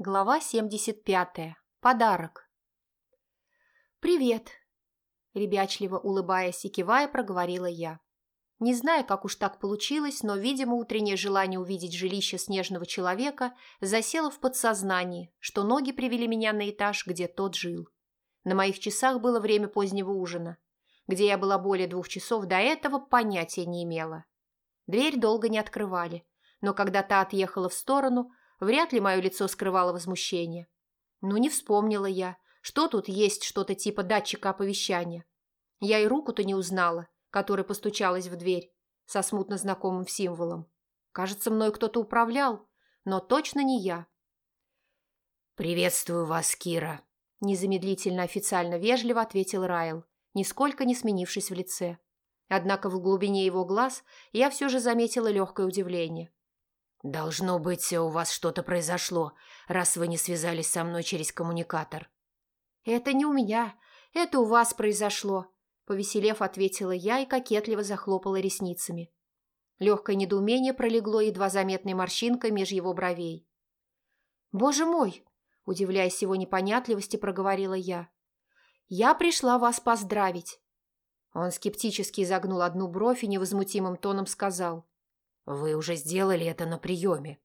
Глава 75. Подарок. «Привет!» – ребячливо улыбаясь и кивая, проговорила я. Не знаю, как уж так получилось, но, видимо, утреннее желание увидеть жилище снежного человека засело в подсознании, что ноги привели меня на этаж, где тот жил. На моих часах было время позднего ужина. Где я была более двух часов до этого, понятия не имела. Дверь долго не открывали, но когда та отъехала в сторону – Вряд ли мое лицо скрывало возмущение. Но не вспомнила я, что тут есть что-то типа датчика оповещания. Я и руку-то не узнала, которая постучалась в дверь со смутно знакомым символом. Кажется, мной кто-то управлял, но точно не я. «Приветствую вас, Кира», – незамедлительно официально вежливо ответил Райл, нисколько не сменившись в лице. Однако в глубине его глаз я все же заметила легкое удивление. «Должно быть, у вас что-то произошло, раз вы не связались со мной через коммуникатор». «Это не у меня, это у вас произошло», – повеселев, ответила я и кокетливо захлопала ресницами. Легкое недоумение пролегло едва заметной морщинкой меж его бровей. «Боже мой!» – удивляясь его непонятливости, проговорила я. «Я пришла вас поздравить». Он скептически изогнул одну бровь и невозмутимым тоном сказал. «Вы уже сделали это на приеме».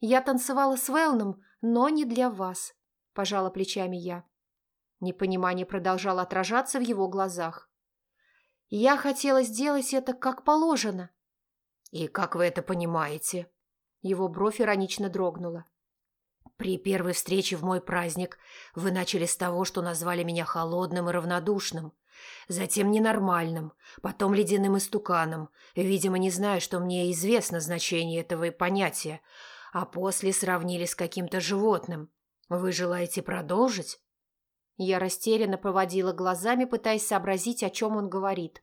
«Я танцевала с Велном, но не для вас», – пожала плечами я. Непонимание продолжало отражаться в его глазах. «Я хотела сделать это как положено». «И как вы это понимаете?» Его бровь иронично дрогнула. «При первой встрече в мой праздник вы начали с того, что назвали меня холодным и равнодушным затем ненормальным, потом ледяным истуканом, видимо, не зная, что мне известно значение этого понятия, а после сравнили с каким-то животным. Вы желаете продолжить? Я растерянно поводила глазами, пытаясь сообразить, о чем он говорит.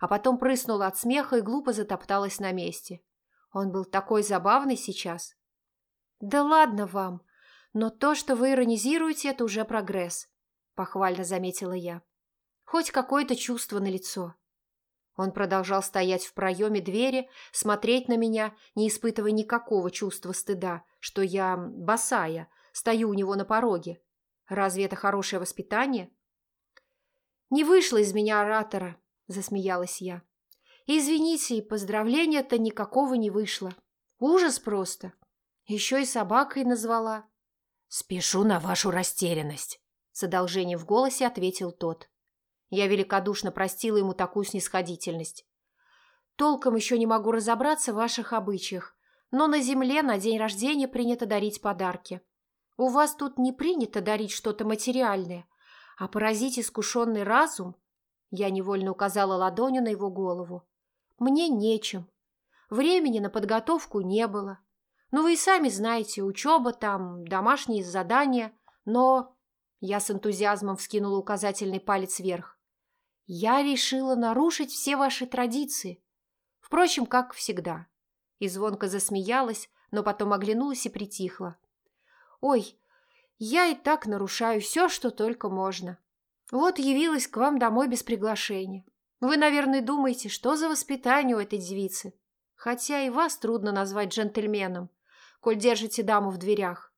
А потом прыснула от смеха и глупо затопталась на месте. Он был такой забавный сейчас. «Да ладно вам, но то, что вы иронизируете, это уже прогресс», – похвально заметила я. Хоть какое-то чувство на лицо. Он продолжал стоять в проеме двери, смотреть на меня, не испытывая никакого чувства стыда, что я, босая, стою у него на пороге. Разве это хорошее воспитание? «Не вышло из меня оратора», – засмеялась я. «Извините, и поздравления-то никакого не вышло. Ужас просто. Еще и собакой назвала». «Спешу на вашу растерянность», – с одолжением в голосе ответил тот. Я великодушно простила ему такую снисходительность. Толком еще не могу разобраться в ваших обычаях, но на земле на день рождения принято дарить подарки. У вас тут не принято дарить что-то материальное, а поразить искушенный разум, я невольно указала ладонью на его голову, мне нечем. Времени на подготовку не было. Ну, вы и сами знаете, учеба там, домашние задания, но... Я с энтузиазмом вскинула указательный палец вверх. Я решила нарушить все ваши традиции. Впрочем, как всегда. И звонко засмеялась, но потом оглянулась и притихла. Ой, я и так нарушаю все, что только можно. Вот явилась к вам домой без приглашения. Вы, наверное, думаете, что за воспитание у этой девицы. Хотя и вас трудно назвать джентльменом, коль держите даму в дверях.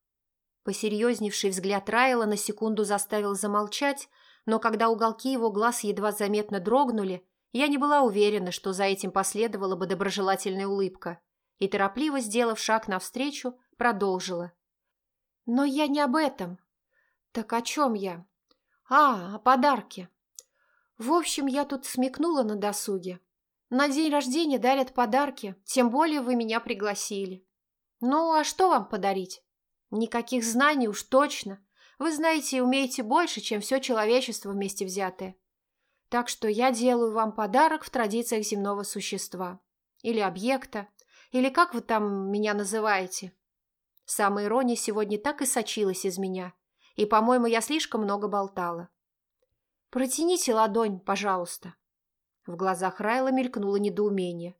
Посерьезневший взгляд Райла на секунду заставил замолчать, но когда уголки его глаз едва заметно дрогнули, я не была уверена, что за этим последовала бы доброжелательная улыбка, и, торопливо сделав шаг навстречу, продолжила. «Но я не об этом. Так о чем я? А, о подарке. В общем, я тут смекнула на досуге. На день рождения дарят подарки, тем более вы меня пригласили. Ну, а что вам подарить? Никаких знаний уж точно. Вы знаете и умеете больше, чем все человечество вместе взятое. Так что я делаю вам подарок в традициях земного существа. Или объекта. Или как вы там меня называете. Самая ирония сегодня так и сочилась из меня. И, по-моему, я слишком много болтала. Протяните ладонь, пожалуйста. В глазах Райла мелькнуло недоумение.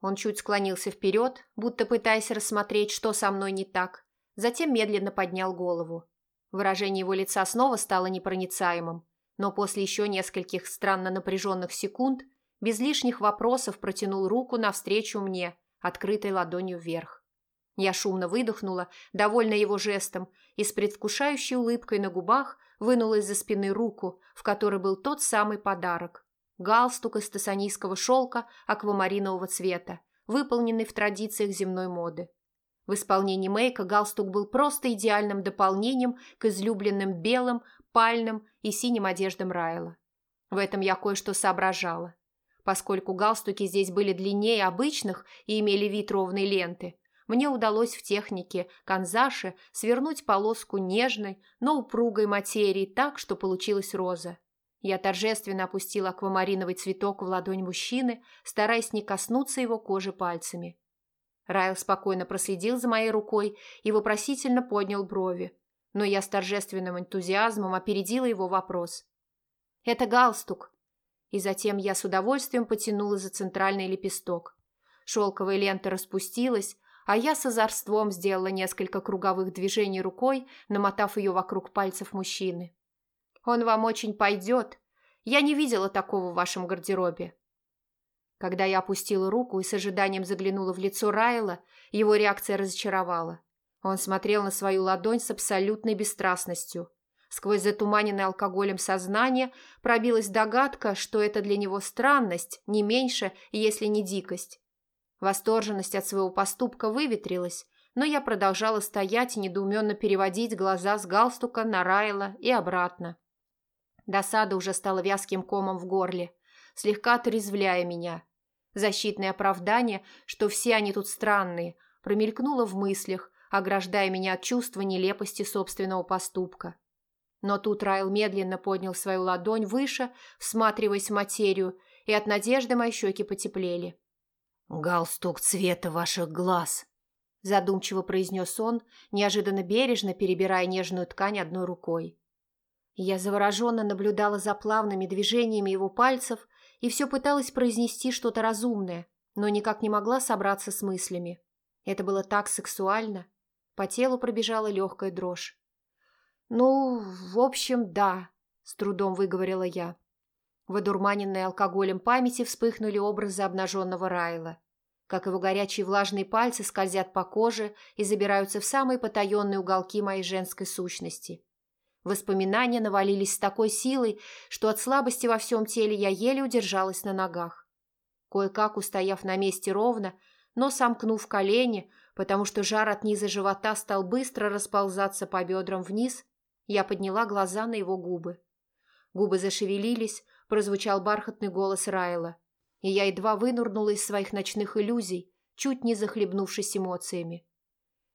Он чуть склонился вперед, будто пытаясь рассмотреть, что со мной не так. Затем медленно поднял голову. Выражение его лица снова стало непроницаемым, но после еще нескольких странно напряженных секунд без лишних вопросов протянул руку навстречу мне, открытой ладонью вверх. Я шумно выдохнула, довольна его жестом, и с предвкушающей улыбкой на губах вынула из-за спины руку, в которой был тот самый подарок. Галстук из тессанийского шелка аквамаринового цвета, выполненный в традициях земной моды. В исполнении Мейка галстук был просто идеальным дополнением к излюбленным белым, пальным и синим одеждам Райла. В этом я кое-что соображала. Поскольку галстуки здесь были длиннее обычных и имели вид ровной ленты, мне удалось в технике канзаши свернуть полоску нежной, но упругой материи так, что получилась роза. Я торжественно опустила аквамариновый цветок в ладонь мужчины, стараясь не коснуться его кожи пальцами. Райл спокойно проследил за моей рукой и вопросительно поднял брови, но я с торжественным энтузиазмом опередила его вопрос. «Это галстук». И затем я с удовольствием потянула за центральный лепесток. Шелковая лента распустилась, а я с озорством сделала несколько круговых движений рукой, намотав ее вокруг пальцев мужчины. «Он вам очень пойдет. Я не видела такого в вашем гардеробе». Когда я опустила руку и с ожиданием заглянула в лицо Райла, его реакция разочаровала. Он смотрел на свою ладонь с абсолютной бесстрастностью. Сквозь затуманенное алкоголем сознание пробилась догадка, что это для него странность, не меньше, если не дикость. Восторженность от своего поступка выветрилась, но я продолжала стоять и недоуменно переводить глаза с галстука на Райла и обратно. Досада уже стала вязким комом в горле, слегка отрезвляя меня. Защитное оправдание, что все они тут странные, промелькнуло в мыслях, ограждая меня от чувства нелепости собственного поступка. Но тут Райл медленно поднял свою ладонь выше, всматриваясь в материю, и от надежды мои щеки потеплели. «Галстук цвета ваших глаз», – задумчиво произнес он, неожиданно бережно перебирая нежную ткань одной рукой. Я завороженно наблюдала за плавными движениями его пальцев и все пыталась произнести что-то разумное, но никак не могла собраться с мыслями. Это было так сексуально. По телу пробежала легкая дрожь. «Ну, в общем, да», – с трудом выговорила я. В одурманенной алкоголем памяти вспыхнули образы обнаженного Райла. Как его горячие влажные пальцы скользят по коже и забираются в самые потаенные уголки моей женской сущности. Воспоминания навалились с такой силой, что от слабости во всем теле я еле удержалась на ногах. Кое-как, устояв на месте ровно, но сомкнув колени, потому что жар от низа живота стал быстро расползаться по бедрам вниз, я подняла глаза на его губы. Губы зашевелились, прозвучал бархатный голос Райла, и я едва вынурнула из своих ночных иллюзий, чуть не захлебнувшись эмоциями.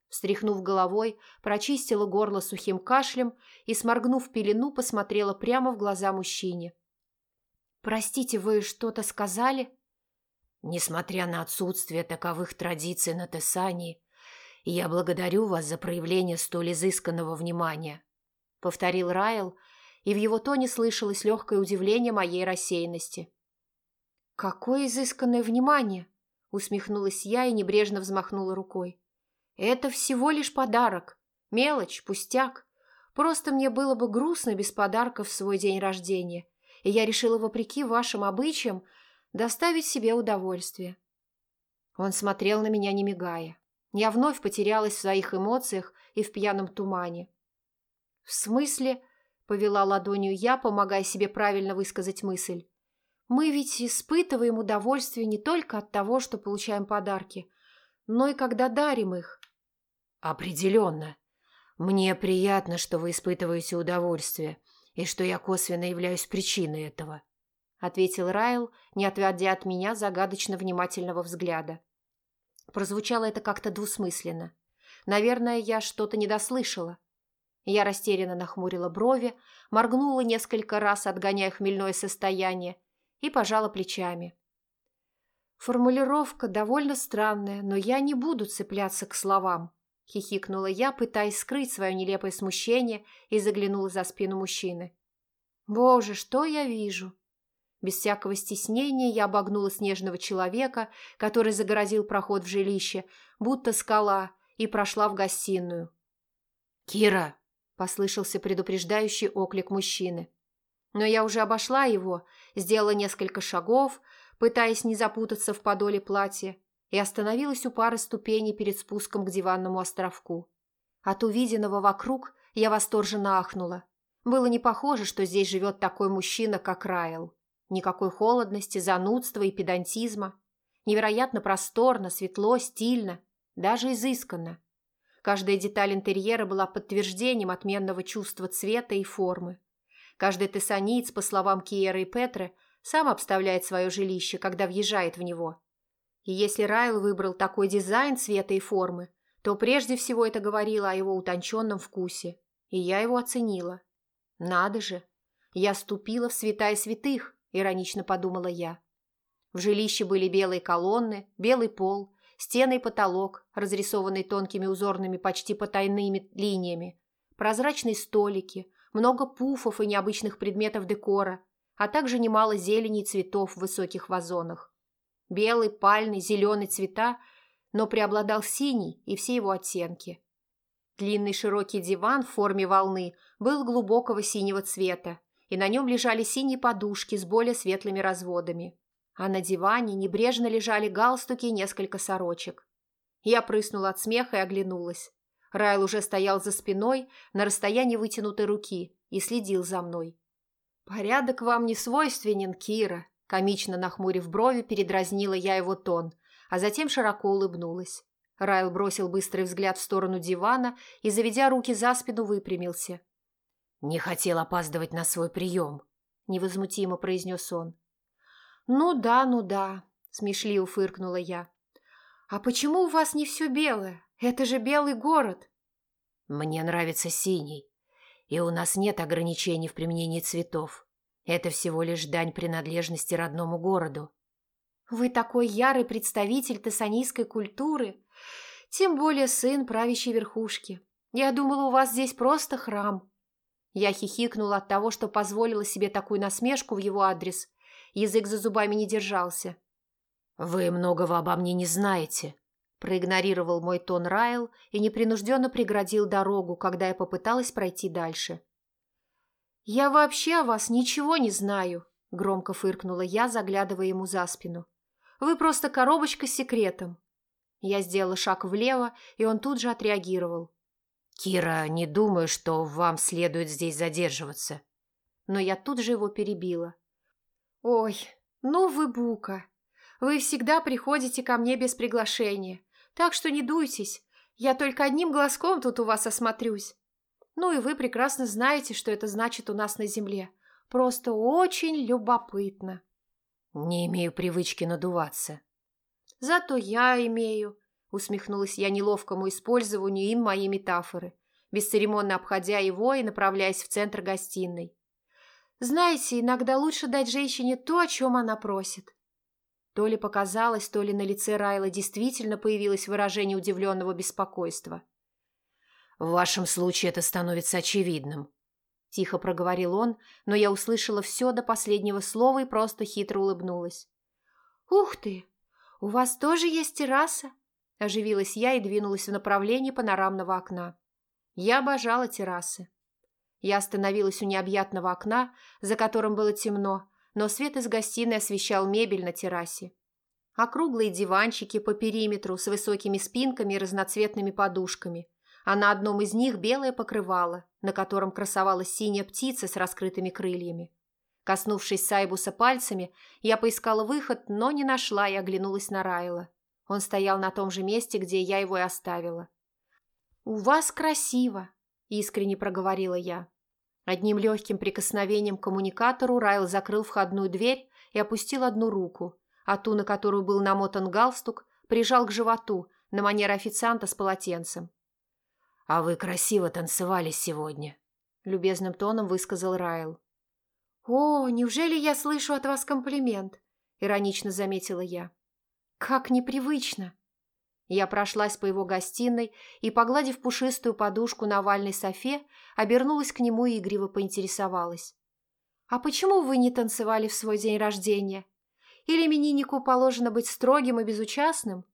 Встряхнув головой, прочистила горло сухим кашлем и, сморгнув пелену, посмотрела прямо в глаза мужчине. «Простите, вы что-то сказали?» «Несмотря на отсутствие таковых традиций на Тессании, я благодарю вас за проявление столь изысканного внимания», — повторил Райл, и в его тоне слышалось легкое удивление моей рассеянности. «Какое изысканное внимание!» – усмехнулась я и небрежно взмахнула рукой. «Это всего лишь подарок. Мелочь, пустяк. Просто мне было бы грустно без подарка в свой день рождения, и я решила, вопреки вашим обычаям, доставить себе удовольствие». Он смотрел на меня, не мигая. Я вновь потерялась в своих эмоциях и в пьяном тумане. «В смысле?» Повела ладонью я, помогая себе правильно высказать мысль. Мы ведь испытываем удовольствие не только от того, что получаем подарки, но и когда дарим их. Определенно. Мне приятно, что вы испытываете удовольствие, и что я косвенно являюсь причиной этого, ответил Райл, не отводя от меня загадочно внимательного взгляда. Прозвучало это как-то двусмысленно. Наверное, я что-то недослышала. Я растерянно нахмурила брови, моргнула несколько раз, отгоняя хмельное состояние, и пожала плечами. «Формулировка довольно странная, но я не буду цепляться к словам», – хихикнула я, пытаясь скрыть свое нелепое смущение и заглянула за спину мужчины. «Боже, что я вижу!» Без всякого стеснения я обогнула снежного человека, который загородил проход в жилище, будто скала, и прошла в гостиную. «Кира!» – послышался предупреждающий оклик мужчины. Но я уже обошла его, сделала несколько шагов, пытаясь не запутаться в подоле платья, и остановилась у пары ступеней перед спуском к диванному островку. От увиденного вокруг я восторженно ахнула. Было не похоже, что здесь живет такой мужчина, как Райл. Никакой холодности, занудства и педантизма. Невероятно просторно, светло, стильно, даже изысканно. Каждая деталь интерьера была подтверждением отменного чувства цвета и формы. Каждый тессаниец, по словам Киера и Петры, сам обставляет свое жилище, когда въезжает в него. И если Райл выбрал такой дизайн цвета и формы, то прежде всего это говорило о его утонченном вкусе, и я его оценила. Надо же, я ступила в святая святых, иронично подумала я. В жилище были белые колонны, белый пол, стены и потолок, разрисованные тонкими узорными почти потайными линиями, прозрачные столики, много пуфов и необычных предметов декора, а также немало зелени и цветов в высоких вазонах. Белый, пальный, зеленый цвета, но преобладал синий и все его оттенки. Длинный широкий диван в форме волны был глубокого синего цвета, и на нем лежали синие подушки с более светлыми разводами. А на диване небрежно лежали галстуки и несколько сорочек. Я прыснула от смеха и оглянулась. Райл уже стоял за спиной на расстоянии вытянутой руки и следил за мной. «Порядок вам не свойственен, Кира», – комично нахмурив брови, передразнила я его тон, а затем широко улыбнулась. Райл бросил быстрый взгляд в сторону дивана и, заведя руки за спину, выпрямился. «Не хотел опаздывать на свой прием», – невозмутимо произнес он. «Ну да, ну да», – смешливо фыркнула я. «А почему у вас не все белое? Это же белый город. Мне нравится синий. И у нас нет ограничений в применении цветов. Это всего лишь дань принадлежности родному городу. Вы такой ярый представитель тессанийской культуры. Тем более сын правящей верхушки. Я думала, у вас здесь просто храм. Я хихикнула от того, что позволила себе такую насмешку в его адрес. Язык за зубами не держался. «Вы многого обо мне не знаете», Проигнорировал мой тон Райл и непринужденно преградил дорогу, когда я попыталась пройти дальше. «Я вообще о вас ничего не знаю», – громко фыркнула я, заглядывая ему за спину. «Вы просто коробочка с секретом». Я сделала шаг влево, и он тут же отреагировал. «Кира, не думаю, что вам следует здесь задерживаться». Но я тут же его перебила. «Ой, ну вы бука. Вы всегда приходите ко мне без приглашения. Так что не дуйтесь, я только одним глазком тут у вас осмотрюсь. Ну и вы прекрасно знаете, что это значит у нас на земле. Просто очень любопытно. Не имею привычки надуваться. Зато я имею, усмехнулась я неловкому использованию им моей метафоры, бесцеремонно обходя его и направляясь в центр гостиной. Знаете, иногда лучше дать женщине то, о чем она просит. То ли показалось, то ли на лице Райла действительно появилось выражение удивленного беспокойства. «В вашем случае это становится очевидным», – тихо проговорил он, но я услышала все до последнего слова и просто хитро улыбнулась. «Ух ты! У вас тоже есть терраса?» – оживилась я и двинулась в направлении панорамного окна. Я обожала террасы. Я остановилась у необъятного окна, за которым было темно, но свет из гостиной освещал мебель на террасе. Округлые диванчики по периметру с высокими спинками и разноцветными подушками, а на одном из них белое покрывало, на котором красовалась синяя птица с раскрытыми крыльями. Коснувшись Сайбуса пальцами, я поискала выход, но не нашла и оглянулась на Райла. Он стоял на том же месте, где я его и оставила. «У вас красиво», – искренне проговорила я. Одним легким прикосновением к коммуникатору Райл закрыл входную дверь и опустил одну руку, а ту, на которую был намотан галстук, прижал к животу на манер официанта с полотенцем. «А вы красиво танцевали сегодня», – любезным тоном высказал Райл. «О, неужели я слышу от вас комплимент?» – иронично заметила я. «Как непривычно!» Я прошлась по его гостиной и, погладив пушистую подушку на овальной софе, обернулась к нему и игриво поинтересовалась. «А почему вы не танцевали в свой день рождения? Или имениннику положено быть строгим и безучастным?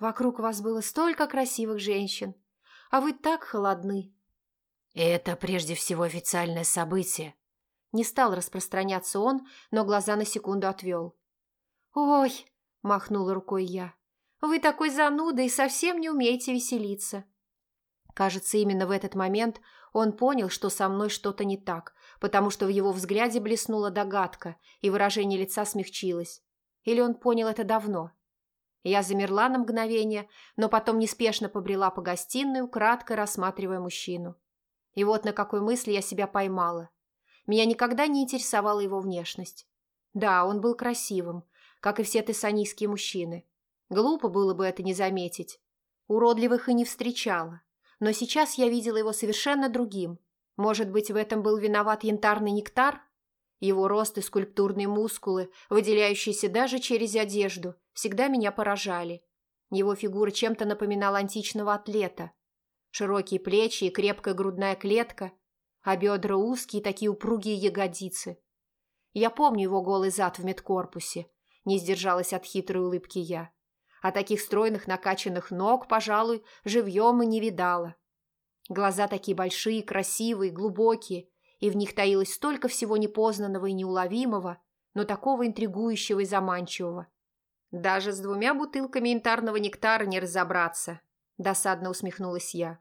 Вокруг вас было столько красивых женщин, а вы так холодны». «Это прежде всего официальное событие». Не стал распространяться он, но глаза на секунду отвел. «Ой!» – махнула рукой я. Вы такой зануда и совсем не умеете веселиться». Кажется, именно в этот момент он понял, что со мной что-то не так, потому что в его взгляде блеснула догадка, и выражение лица смягчилось. Или он понял это давно? Я замерла на мгновение, но потом неспешно побрела по гостиной, кратко рассматривая мужчину. И вот на какой мысли я себя поймала. Меня никогда не интересовала его внешность. Да, он был красивым, как и все тессанийские мужчины. Глупо было бы это не заметить. Уродливых и не встречала. Но сейчас я видела его совершенно другим. Может быть, в этом был виноват янтарный нектар? Его рост и скульптурные мускулы, выделяющиеся даже через одежду, всегда меня поражали. Его фигура чем-то напоминала античного атлета. Широкие плечи и крепкая грудная клетка, а бедра узкие, такие упругие ягодицы. Я помню его голый зад в медкорпусе. Не сдержалась от хитрой улыбки я. А таких стройных накачанных ног, пожалуй, живьем и не видала. Глаза такие большие, красивые, глубокие, и в них таилось столько всего непознанного и неуловимого, но такого интригующего и заманчивого. Даже с двумя бутылками янтарного нектара не разобраться, досадно усмехнулась я.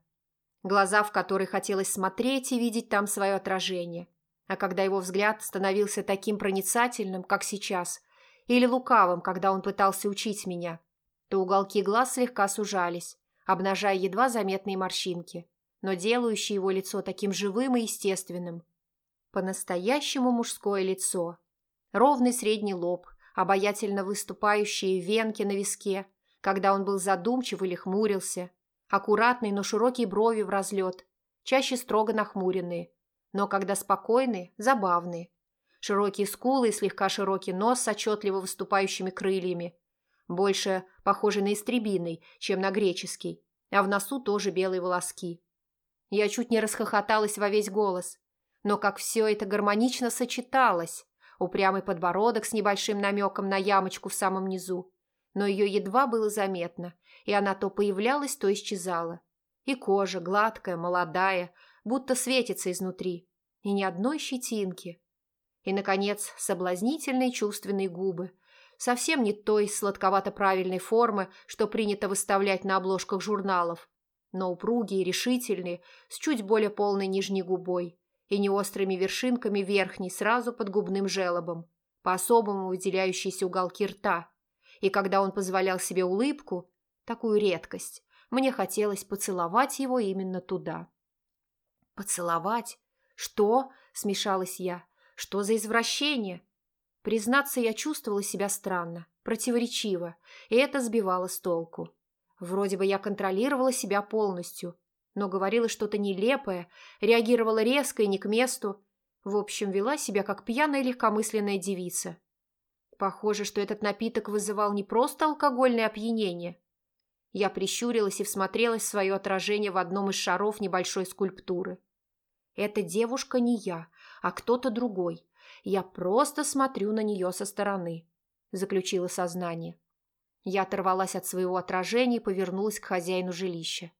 Глаза, в которые хотелось смотреть и видеть там свое отражение. А когда его взгляд становился таким проницательным, как сейчас, или лукавым, когда он пытался учить меня, то уголки глаз слегка сужались, обнажая едва заметные морщинки, но делающие его лицо таким живым и естественным. По-настоящему мужское лицо. Ровный средний лоб, обаятельно выступающие венки на виске, когда он был задумчив или хмурился, аккуратные, но широкие брови в разлет, чаще строго нахмуренные, но когда спокойные, забавные. Широкие скулы и слегка широкий нос с отчетливо выступающими крыльями, больше похожий на истребиный, чем на греческий, а в носу тоже белые волоски. Я чуть не расхохоталась во весь голос, но как все это гармонично сочеталось, упрямый подбородок с небольшим намеком на ямочку в самом низу, но ее едва было заметно, и она то появлялась, то исчезала. И кожа гладкая, молодая, будто светится изнутри, и ни одной щетинки. И, наконец, соблазнительные чувственные губы, совсем не той сладковато-правильной формы, что принято выставлять на обложках журналов, но упругие, решительные, с чуть более полной нижней губой и неострыми вершинками верхней сразу под губным желобом, по-особому выделяющиеся уголки рта. И когда он позволял себе улыбку, такую редкость, мне хотелось поцеловать его именно туда. «Поцеловать? Что?» – смешалась я. «Что за извращение?» Признаться, я чувствовала себя странно, противоречиво, и это сбивало с толку. Вроде бы я контролировала себя полностью, но говорила что-то нелепое, реагировала резко и не к месту. В общем, вела себя как пьяная легкомысленная девица. Похоже, что этот напиток вызывал не просто алкогольное опьянение. Я прищурилась и всмотрелась в свое отражение в одном из шаров небольшой скульптуры. Эта девушка не я, а кто-то другой, я просто смотрю на нее со стороны», – заключило сознание. Я оторвалась от своего отражения и повернулась к хозяину жилища.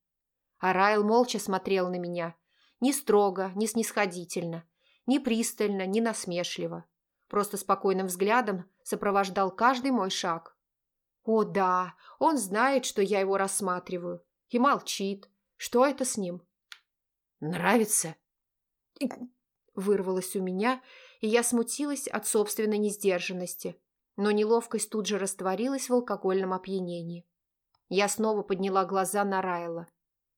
А Райл молча смотрел на меня. Не строго, не снисходительно, не пристально, не насмешливо. Просто спокойным взглядом сопровождал каждый мой шаг. О да, он знает, что я его рассматриваю. И молчит. Что это с ним? «Нравится?» Вырвалось у меня, и я смутилась от собственной несдержанности, но неловкость тут же растворилась в алкогольном опьянении. Я снова подняла глаза на Райла.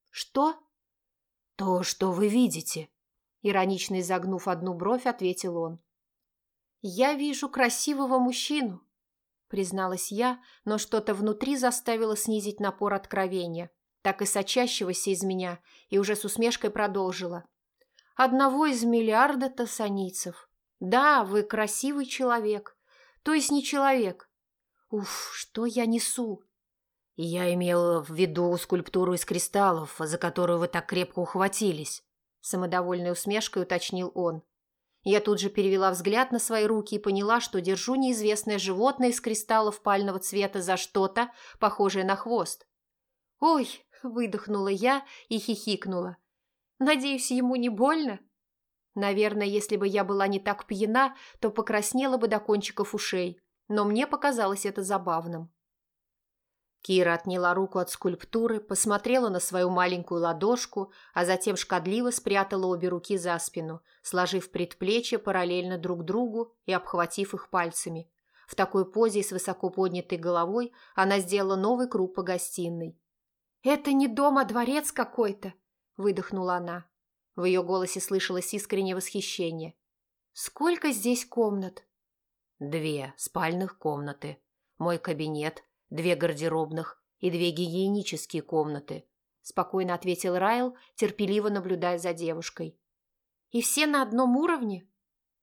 «Что?» «То, что вы видите», — иронично изогнув одну бровь, ответил он. «Я вижу красивого мужчину», — призналась я, но что-то внутри заставило снизить напор откровения, так и сочащегося из меня, и уже с усмешкой продолжила. «Одного из миллиарда тассаницев. Да, вы красивый человек. То есть не человек. Уф, что я несу? Я имел в виду скульптуру из кристаллов, за которую вы так крепко ухватились. Самодовольной усмешкой уточнил он. Я тут же перевела взгляд на свои руки и поняла, что держу неизвестное животное из кристаллов пального цвета за что-то, похожее на хвост. «Ой!» – выдохнула я и хихикнула. «Надеюсь, ему не больно?» Наверное, если бы я была не так пьяна, то покраснела бы до кончиков ушей, но мне показалось это забавным. Кира отняла руку от скульптуры, посмотрела на свою маленькую ладошку, а затем шкодливо спрятала обе руки за спину, сложив предплечья параллельно друг другу и обхватив их пальцами. В такой позе с высоко поднятой головой она сделала новый круг по гостиной. «Это не дом, а дворец какой-то!» – выдохнула она. В ее голосе слышалось искреннее восхищение. «Сколько здесь комнат?» «Две спальных комнаты, мой кабинет, две гардеробных и две гигиенические комнаты», – спокойно ответил Райл, терпеливо наблюдая за девушкой. «И все на одном уровне?»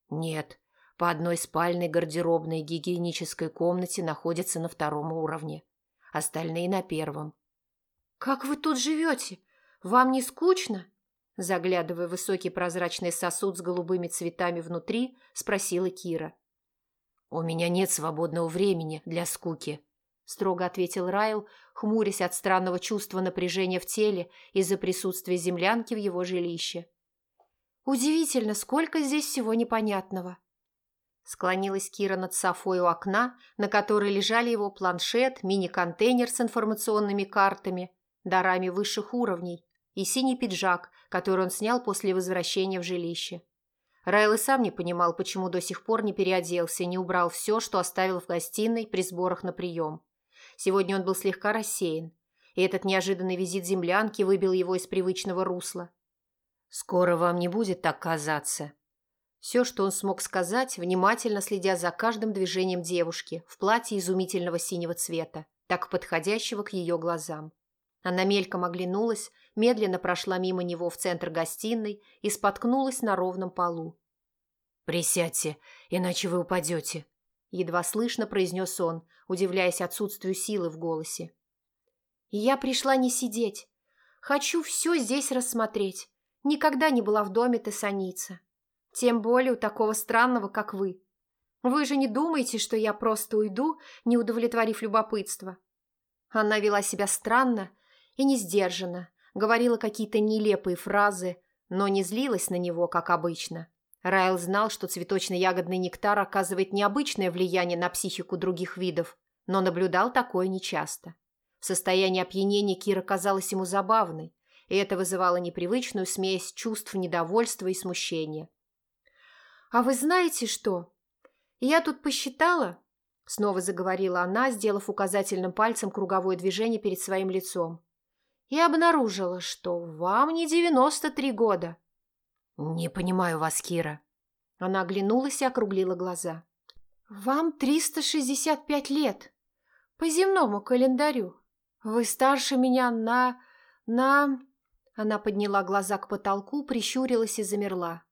«Нет, по одной спальной гардеробной гигиенической комнате находятся на втором уровне, остальные на первом». «Как вы тут живете? Вам не скучно?» Заглядывая в высокий прозрачный сосуд с голубыми цветами внутри, спросила Кира. «У меня нет свободного времени для скуки», строго ответил Райл, хмурясь от странного чувства напряжения в теле из-за присутствия землянки в его жилище. «Удивительно, сколько здесь всего непонятного!» Склонилась Кира над Софой у окна, на которой лежали его планшет, мини-контейнер с информационными картами, дарами высших уровней и синий пиджак, который он снял после возвращения в жилище. Райл и сам не понимал, почему до сих пор не переоделся и не убрал все, что оставил в гостиной при сборах на прием. Сегодня он был слегка рассеян, и этот неожиданный визит землянки выбил его из привычного русла. «Скоро вам не будет так казаться». Все, что он смог сказать, внимательно следя за каждым движением девушки в платье изумительного синего цвета, так подходящего к ее глазам. Она мельком оглянулась, медленно прошла мимо него в центр гостиной и споткнулась на ровном полу. «Присядьте, иначе вы упадете», едва слышно произнес он, удивляясь отсутствию силы в голосе. «Я пришла не сидеть. Хочу все здесь рассмотреть. Никогда не была в доме Тессаница. Тем более у такого странного, как вы. Вы же не думаете, что я просто уйду, не удовлетворив любопытство?» Она вела себя странно и не сдержанно, говорила какие-то нелепые фразы, но не злилась на него, как обычно. Райл знал, что цветочно-ягодный нектар оказывает необычное влияние на психику других видов, но наблюдал такое нечасто. В состоянии опьянения Кира казалась ему забавной, и это вызывало непривычную смесь чувств недовольства и смущения. «А вы знаете что? Я тут посчитала...» Снова заговорила она, сделав указательным пальцем круговое движение перед своим лицом. «И обнаружила, что вам не девяносто три года». «Не понимаю вас, Кира». Она оглянулась и округлила глаза. «Вам триста шестьдесят пять лет. По земному календарю. Вы старше меня на... на...» Она подняла глаза к потолку, прищурилась и замерла.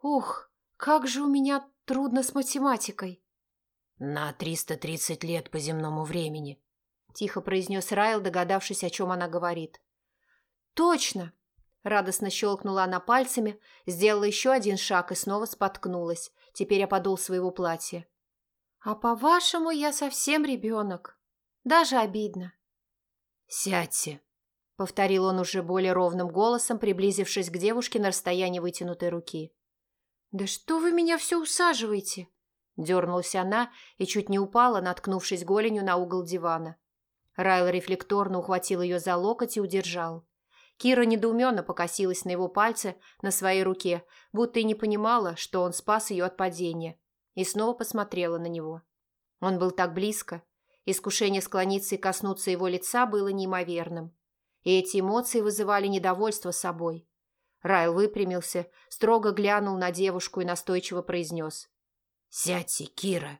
«Ух, как же у меня трудно с математикой!» «На триста тридцать лет по земному времени», — тихо произнес Райл, догадавшись, о чем она говорит. «Точно!» Радостно щелкнула она пальцами, сделала еще один шаг и снова споткнулась, теперь о подол своего платья. «А по-вашему, я совсем ребенок. Даже обидно». «Сядьте», — повторил он уже более ровным голосом, приблизившись к девушке на расстоянии вытянутой руки. «Да что вы меня все усаживаете?» Дернулась она и чуть не упала, наткнувшись голенью на угол дивана. Райл рефлекторно ухватил ее за локоть и удержал. Кира недоуменно покосилась на его пальцы на своей руке, будто и не понимала, что он спас ее от падения, и снова посмотрела на него. Он был так близко. Искушение склониться и коснуться его лица было неимоверным. И эти эмоции вызывали недовольство собой. Райл выпрямился, строго глянул на девушку и настойчиво произнес. «Сядьте, Кира!»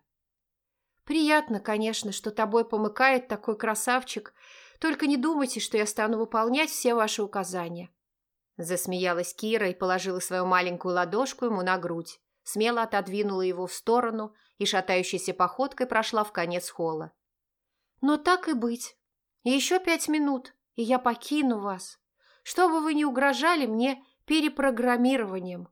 «Приятно, конечно, что тобой помыкает такой красавчик, только не думайте, что я стану выполнять все ваши указания». Засмеялась Кира и положила свою маленькую ладошку ему на грудь, смело отодвинула его в сторону и шатающейся походкой прошла в конец холла. «Но так и быть. Еще пять минут, и я покину вас, чтобы вы не угрожали мне перепрограммированием».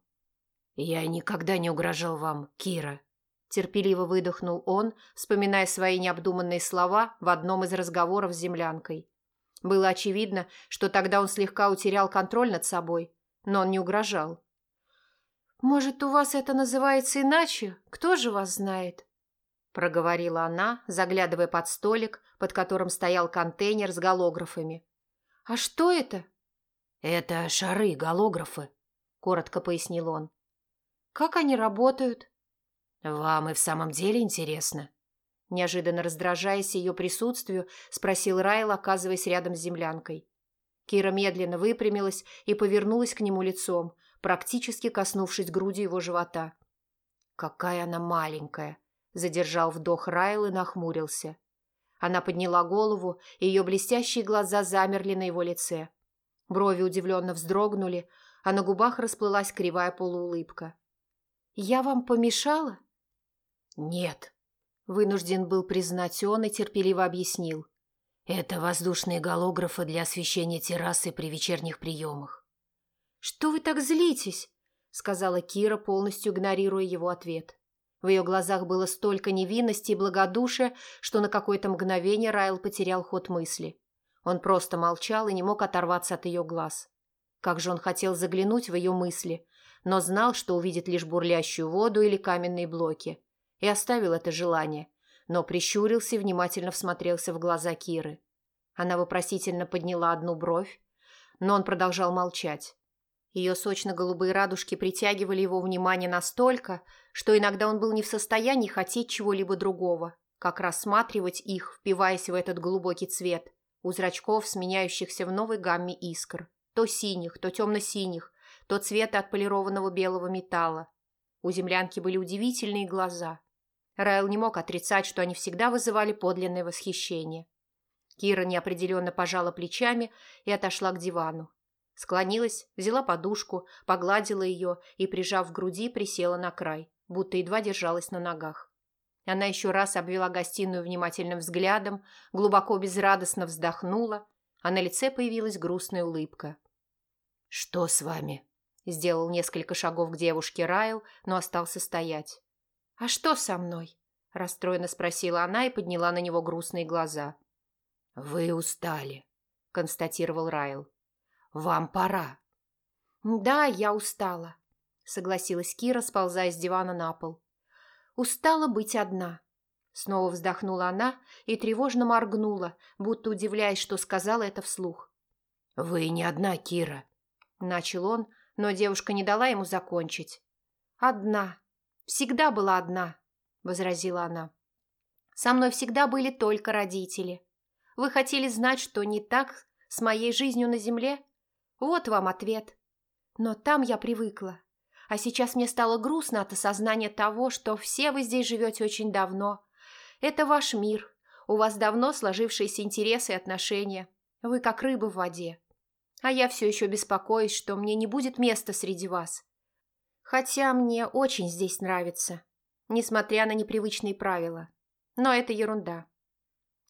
«Я никогда не угрожал вам, Кира», Терпеливо выдохнул он, вспоминая свои необдуманные слова в одном из разговоров с землянкой. Было очевидно, что тогда он слегка утерял контроль над собой, но он не угрожал. «Может, у вас это называется иначе? Кто же вас знает?» Проговорила она, заглядывая под столик, под которым стоял контейнер с голографами. «А что это?» «Это шары, голографы», – коротко пояснил он. «Как они работают?» «Вам и в самом деле интересно?» Неожиданно раздражаясь ее присутствию, спросил Райл, оказываясь рядом с землянкой. Кира медленно выпрямилась и повернулась к нему лицом, практически коснувшись грудью его живота. «Какая она маленькая!» – задержал вдох Райл и нахмурился. Она подняла голову, и ее блестящие глаза замерли на его лице. Брови удивленно вздрогнули, а на губах расплылась кривая полуулыбка. «Я вам помешала?» «Нет», – вынужден был признать он и терпеливо объяснил. «Это воздушные голографы для освещения террасы при вечерних приемах». «Что вы так злитесь?» – сказала Кира, полностью игнорируя его ответ. В ее глазах было столько невинности и благодушия, что на какое-то мгновение Райл потерял ход мысли. Он просто молчал и не мог оторваться от ее глаз. Как же он хотел заглянуть в ее мысли, но знал, что увидит лишь бурлящую воду или каменные блоки. И оставил это желание, но прищурился и внимательно всмотрелся в глаза Киры. Она вопросительно подняла одну бровь, но он продолжал молчать. Ее сочно-голубые радужки притягивали его внимание настолько, что иногда он был не в состоянии хотеть чего-либо другого, как рассматривать их, впиваясь в этот глубокий цвет, у зрачков, сменяющихся в новой гамме искр, то синих, то темно-синих, то цвета отполированного белого металла. У землянки были удивительные глаза. Райл не мог отрицать, что они всегда вызывали подлинное восхищение. Кира неопределенно пожала плечами и отошла к дивану. Склонилась, взяла подушку, погладила ее и, прижав к груди, присела на край, будто едва держалась на ногах. Она еще раз обвела гостиную внимательным взглядом, глубоко безрадостно вздохнула, а на лице появилась грустная улыбка. «Что с вами?» Сделал несколько шагов к девушке Райл, но остался стоять. «А что со мной?» – расстроенно спросила она и подняла на него грустные глаза. «Вы устали», – констатировал Райл. Вам пора». «Да, я устала», — согласилась Кира, сползая с дивана на пол. «Устала быть одна». Снова вздохнула она и тревожно моргнула, будто удивляясь, что сказала это вслух. «Вы не одна, Кира», — начал он, но девушка не дала ему закончить. «Одна. Всегда была одна», — возразила она. «Со мной всегда были только родители. Вы хотели знать, что не так с моей жизнью на земле? Вот вам ответ. Но там я привыкла. А сейчас мне стало грустно от осознания того, что все вы здесь живете очень давно. Это ваш мир. У вас давно сложившиеся интересы и отношения. Вы как рыбы в воде. А я все еще беспокоюсь, что мне не будет места среди вас. Хотя мне очень здесь нравится, несмотря на непривычные правила. Но это ерунда.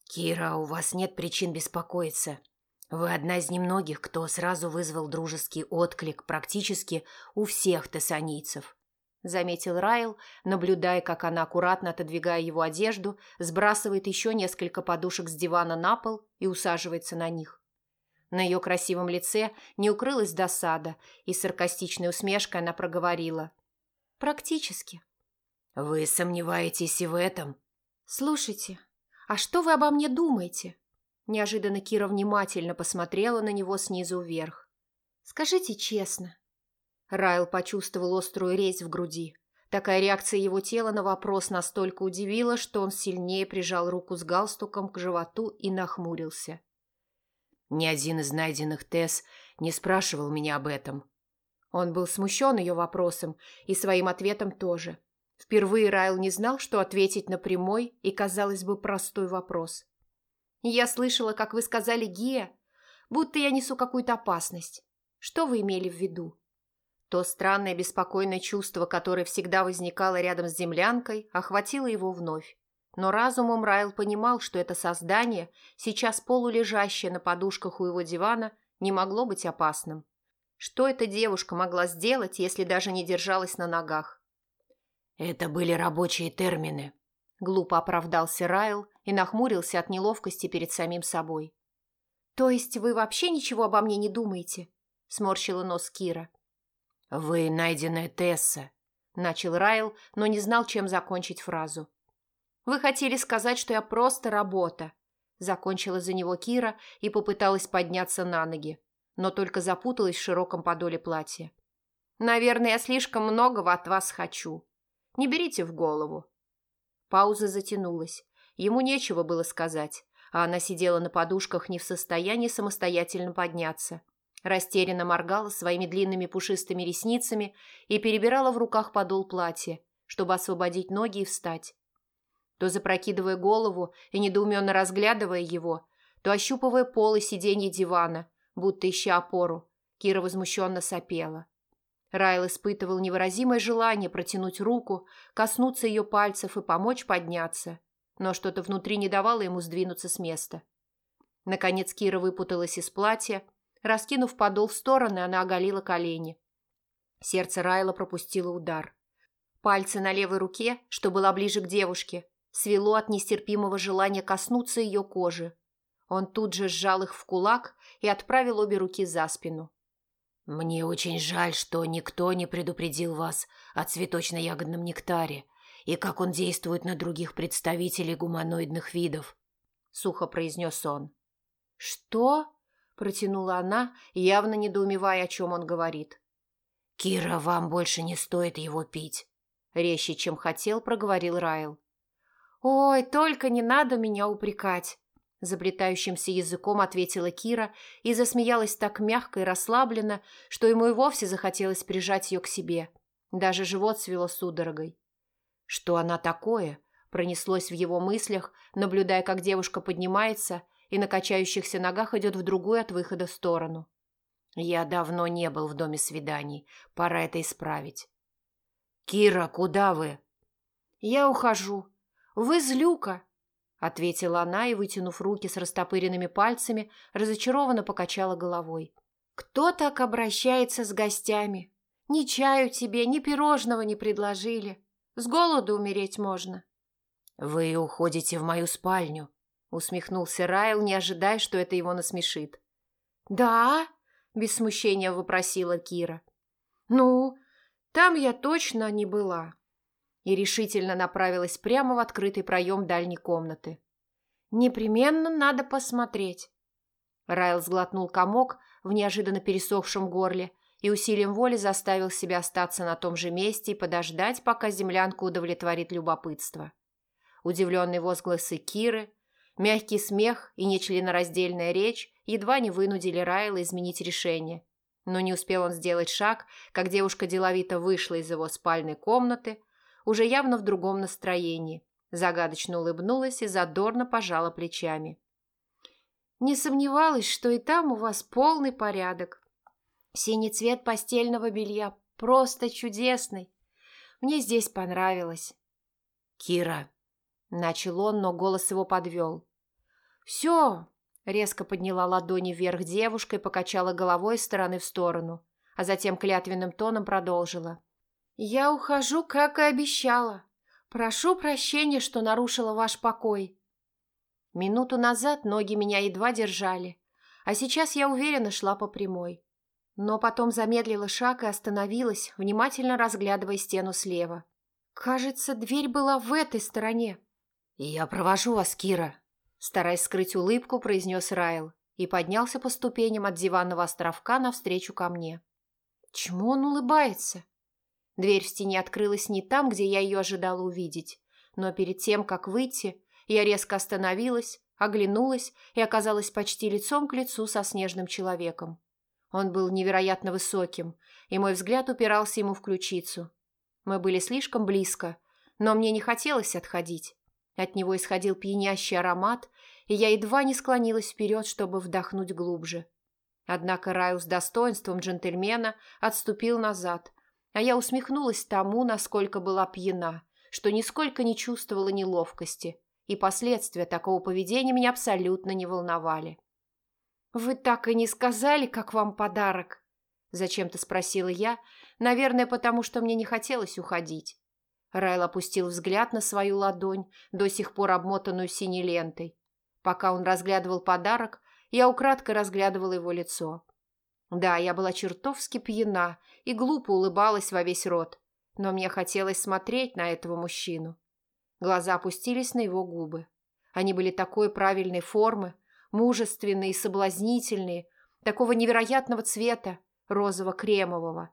«Кира, у вас нет причин беспокоиться», вы одна из немногих, кто сразу вызвал дружеский отклик практически у всех тессанийцев. Заметил Райл, наблюдая, как она, аккуратно отодвигая его одежду, сбрасывает еще несколько подушек с дивана на пол и усаживается на них. На ее красивом лице не укрылась досада, и саркастичной усмешкой она проговорила. «Практически». «Вы сомневаетесь и в этом?» «Слушайте, а что вы обо мне думаете?» Неожиданно Кира внимательно посмотрела на него снизу вверх. «Скажите честно». Райл почувствовал острую резь в груди. Такая реакция его тела на вопрос настолько удивила, что он сильнее прижал руку с галстуком к животу и нахмурился. «Ни один из найденных Тесс не спрашивал меня об этом». Он был смущен ее вопросом и своим ответом тоже. Впервые Райл не знал, что ответить на прямой и, казалось бы, простой вопрос. Я слышала, как вы сказали Гия, будто я несу какую-то опасность. Что вы имели в виду? То странное беспокойное чувство, которое всегда возникало рядом с землянкой, охватило его вновь. Но разумом Райл понимал, что это создание, сейчас полулежащее на подушках у его дивана, не могло быть опасным. Что эта девушка могла сделать, если даже не держалась на ногах? «Это были рабочие термины», – глупо оправдался Райл и нахмурился от неловкости перед самим собой. «То есть вы вообще ничего обо мне не думаете?» – сморщила нос Кира. «Вы найденная Тесса», – начал Райл, но не знал, чем закончить фразу. «Вы хотели сказать, что я просто работа», – закончила за него Кира и попыталась подняться на ноги, но только запуталась в широком подоле платья. «Наверное, я слишком многого от вас хочу. Не берите в голову». Пауза затянулась. Ему нечего было сказать, а она сидела на подушках не в состоянии самостоятельно подняться. Растерянно моргала своими длинными пушистыми ресницами и перебирала в руках подол платья, чтобы освободить ноги и встать. То запрокидывая голову и недоуменно разглядывая его, то ощупывая пол и сиденье дивана, будто ища опору, Кира возмущенно сопела. Райл испытывал невыразимое желание протянуть руку, коснуться ее пальцев и помочь подняться, но что-то внутри не давало ему сдвинуться с места. Наконец Кира выпуталась из платья, раскинув подол в стороны, она оголила колени. Сердце Райла пропустило удар. Пальцы на левой руке, что была ближе к девушке, свело от нестерпимого желания коснуться ее кожи. Он тут же сжал их в кулак и отправил обе руки за спину. «Мне очень жаль, что никто не предупредил вас о цветочно-ягодном нектаре и как он действует на других представителей гуманоидных видов», — сухо произнес он. «Что?» — протянула она, явно недоумевая, о чем он говорит. «Кира, вам больше не стоит его пить», — резче, чем хотел, проговорил Райл. «Ой, только не надо меня упрекать. Заплетающимся языком ответила Кира и засмеялась так мягко и расслабленно, что ему и вовсе захотелось прижать ее к себе. Даже живот свело судорогой. Что она такое? Пронеслось в его мыслях, наблюдая, как девушка поднимается и на качающихся ногах идет в другую от выхода сторону. Я давно не был в доме свиданий. Пора это исправить. «Кира, куда вы?» «Я ухожу. Вы злюка», ответила она и, вытянув руки с растопыренными пальцами, разочарованно покачала головой. «Кто так обращается с гостями? Ни чаю тебе, ни пирожного не предложили. С голоду умереть можно». «Вы уходите в мою спальню», — усмехнулся Райл, не ожидая, что это его насмешит. «Да?» — без смущения вопросила Кира. «Ну, там я точно не была и решительно направилась прямо в открытый проем дальней комнаты. «Непременно надо посмотреть». Райл сглотнул комок в неожиданно пересохшем горле и усилием воли заставил себя остаться на том же месте и подождать, пока землянку удовлетворит любопытство. Удивленные возгласы Киры, мягкий смех и нечленораздельная речь едва не вынудили Райла изменить решение. Но не успел он сделать шаг, как девушка деловито вышла из его спальной комнаты, уже явно в другом настроении, загадочно улыбнулась и задорно пожала плечами. «Не сомневалась, что и там у вас полный порядок. Синий цвет постельного белья просто чудесный. Мне здесь понравилось». «Кира», — начал он, но голос его подвел. «Все», — резко подняла ладони вверх девушка и покачала головой из стороны в сторону, а затем клятвенным тоном продолжила. «Я ухожу, как и обещала. Прошу прощения, что нарушила ваш покой». Минуту назад ноги меня едва держали, а сейчас я уверенно шла по прямой. Но потом замедлила шаг и остановилась, внимательно разглядывая стену слева. Кажется, дверь была в этой стороне. «Я провожу вас, Кира», – стараясь скрыть улыбку, произнес Райл и поднялся по ступеням от диванного островка навстречу ко мне. Чему он улыбается? Дверь в стене открылась не там, где я ее ожидала увидеть, но перед тем, как выйти, я резко остановилась, оглянулась и оказалась почти лицом к лицу со снежным человеком. Он был невероятно высоким, и мой взгляд упирался ему в ключицу. Мы были слишком близко, но мне не хотелось отходить. От него исходил пьянящий аромат, и я едва не склонилась вперед, чтобы вдохнуть глубже. Однако Раю с достоинством джентльмена отступил назад, а я усмехнулась тому, насколько была пьяна, что нисколько не чувствовала неловкости, и последствия такого поведения меня абсолютно не волновали. «Вы так и не сказали, как вам подарок?» – зачем-то спросила я, наверное, потому что мне не хотелось уходить. Райл опустил взгляд на свою ладонь, до сих пор обмотанную синей лентой. Пока он разглядывал подарок, я украдкой разглядывала его лицо. Да, я была чертовски пьяна и глупо улыбалась во весь рот, но мне хотелось смотреть на этого мужчину. Глаза опустились на его губы. Они были такой правильной формы, мужественные и соблазнительные, такого невероятного цвета, розово-кремового.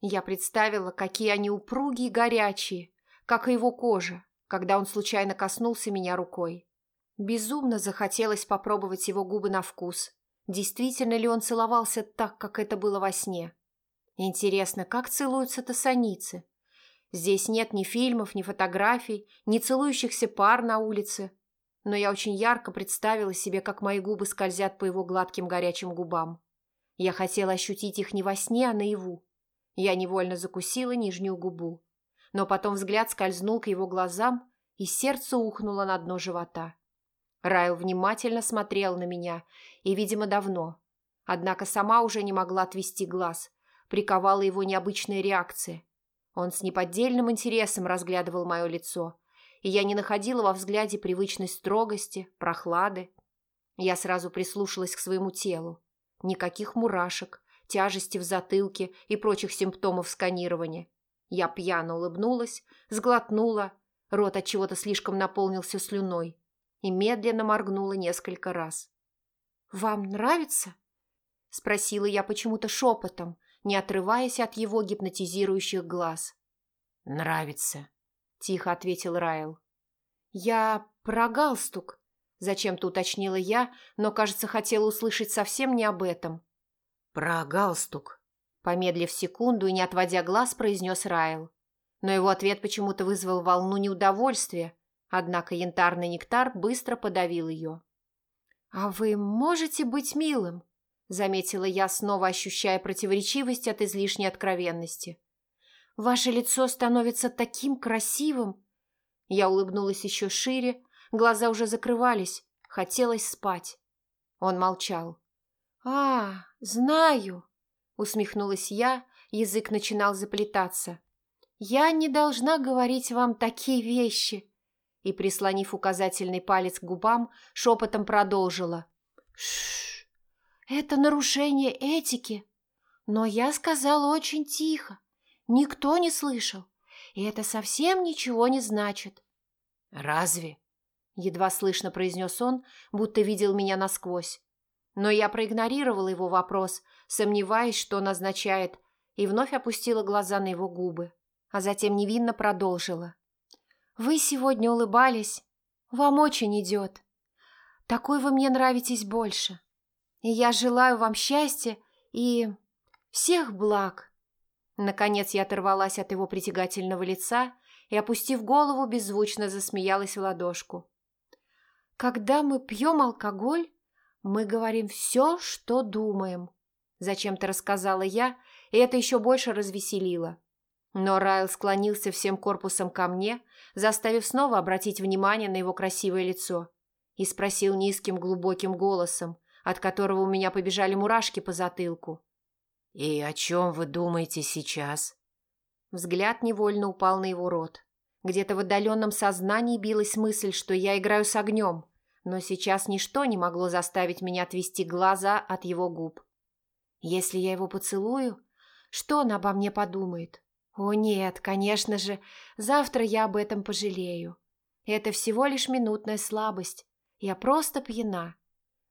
Я представила, какие они упругие и горячие, как и его кожа, когда он случайно коснулся меня рукой. Безумно захотелось попробовать его губы на вкус. Действительно ли он целовался так, как это было во сне? Интересно, как целуются тассаницы? Здесь нет ни фильмов, ни фотографий, ни целующихся пар на улице. Но я очень ярко представила себе, как мои губы скользят по его гладким горячим губам. Я хотела ощутить их не во сне, а наяву. Я невольно закусила нижнюю губу. Но потом взгляд скользнул к его глазам, и сердце ухнуло на дно живота. Райл внимательно смотрел на меня, и, видимо, давно. Однако сама уже не могла отвести глаз. Приковала его необычная реакция. Он с неподдельным интересом разглядывал мое лицо, и я не находила во взгляде привычной строгости, прохлады. Я сразу прислушалась к своему телу. Никаких мурашек, тяжести в затылке и прочих симптомов сканирования. Я пьяно улыбнулась, сглотнула, рот от чего-то слишком наполнился слюной и медленно моргнула несколько раз. «Вам нравится?» – спросила я почему-то шепотом, не отрываясь от его гипнотизирующих глаз. «Нравится», – тихо ответил Райл. «Я про галстук», Зачем-то уточнила я, но, кажется, хотела услышать совсем не об этом. «Про галстук», – помедлив секунду и не отводя глаз, произнес Райл. Но его ответ почему-то вызвал волну неудовольствия, однако янтарный нектар быстро подавил ее. «А вы можете быть милым?» – заметила я, снова ощущая противоречивость от излишней откровенности. «Ваше лицо становится таким красивым!» Я улыбнулась еще шире, Глаза уже закрывались, хотелось спать. Он молчал. «А, знаю», — усмехнулась я, язык начинал заплетаться. «Я не должна говорить вам такие вещи», и, прислонив указательный палец к губам, шепотом продолжила. «Шш, это нарушение этики. Но я сказала очень тихо. Никто не слышал, и это совсем ничего не значит». «Разве?» Едва слышно произнес он, будто видел меня насквозь. Но я проигнорировала его вопрос, сомневаясь, что он означает, и вновь опустила глаза на его губы, а затем невинно продолжила. «Вы сегодня улыбались. Вам очень идет. Такой вы мне нравитесь больше. И я желаю вам счастья и всех благ». Наконец я оторвалась от его притягательного лица и, опустив голову, беззвучно засмеялась в ладошку. Когда мы пьем алкоголь, мы говорим все, что думаем. Зачем-то рассказала я, и это еще больше развеселило. Но Райл склонился всем корпусом ко мне, заставив снова обратить внимание на его красивое лицо, и спросил низким глубоким голосом, от которого у меня побежали мурашки по затылку. «И о чем вы думаете сейчас?» Взгляд невольно упал на его рот. Где-то в отдаленном сознании билась мысль, что я играю с огнем, но сейчас ничто не могло заставить меня отвести глаза от его губ. Если я его поцелую, что он обо мне подумает? О нет, конечно же, завтра я об этом пожалею. Это всего лишь минутная слабость. Я просто пьяна.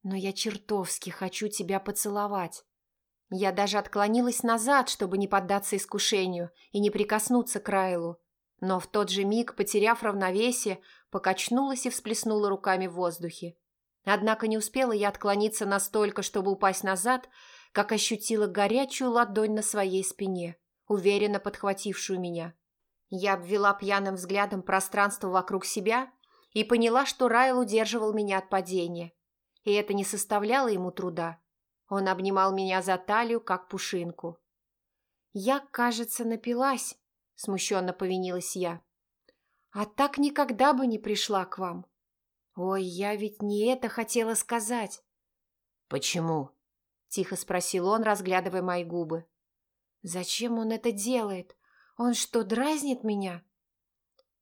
Но я чертовски хочу тебя поцеловать. Я даже отклонилась назад, чтобы не поддаться искушению и не прикоснуться к Райлу, но в тот же миг, потеряв равновесие, покачнулась и всплеснула руками в воздухе. Однако не успела я отклониться настолько, чтобы упасть назад, как ощутила горячую ладонь на своей спине, уверенно подхватившую меня. Я обвела пьяным взглядом пространство вокруг себя и поняла, что Райл удерживал меня от падения. И это не составляло ему труда. Он обнимал меня за талию, как пушинку. Я, кажется, напилась, – смущенно повинилась я. «А так никогда бы не пришла к вам. Ой, я ведь не это хотела сказать». «Почему?» – тихо спросил он, разглядывая мои губы. «Зачем он это делает? Он что, дразнит меня?»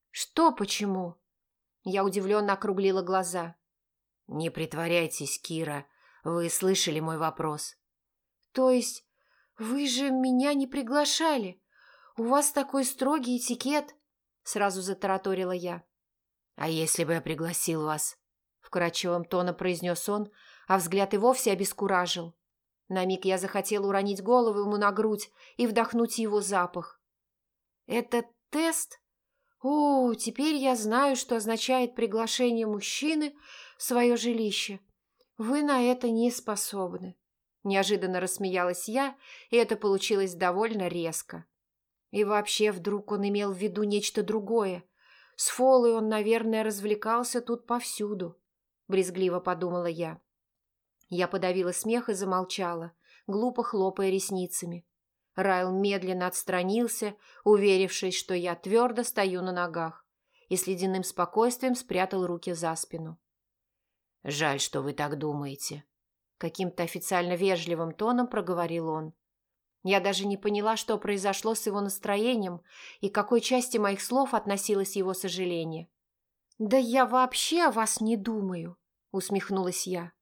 «Что почему?» Я удивленно округлила глаза. «Не притворяйтесь, Кира. Вы слышали мой вопрос?» «То есть вы же меня не приглашали?» «У вас такой строгий этикет!» – сразу затараторила я. «А если бы я пригласил вас?» вкрадчивым тоном произнес он, а взгляд и вовсе обескуражил. На миг я захотела уронить голову ему на грудь и вдохнуть его запах. «Это тест? О, теперь я знаю, что означает приглашение мужчины в свое жилище. Вы на это не способны». Неожиданно рассмеялась я, и это получилось довольно резко. И вообще, вдруг он имел в виду нечто другое. С Фолой он, наверное, развлекался тут повсюду, брезгливо подумала я. Я подавила смех и замолчала, глупо хлопая ресницами. Райл медленно отстранился, уверившись, что я твердо стою на ногах, и с ледяным спокойствием спрятал руки за спину. «Жаль, что вы так думаете», — каким-то официально вежливым тоном проговорил он. Я даже не поняла, что произошло с его настроением и к какой части моих слов относилось его сожаление. «Да я вообще о вас не думаю», — усмехнулась я.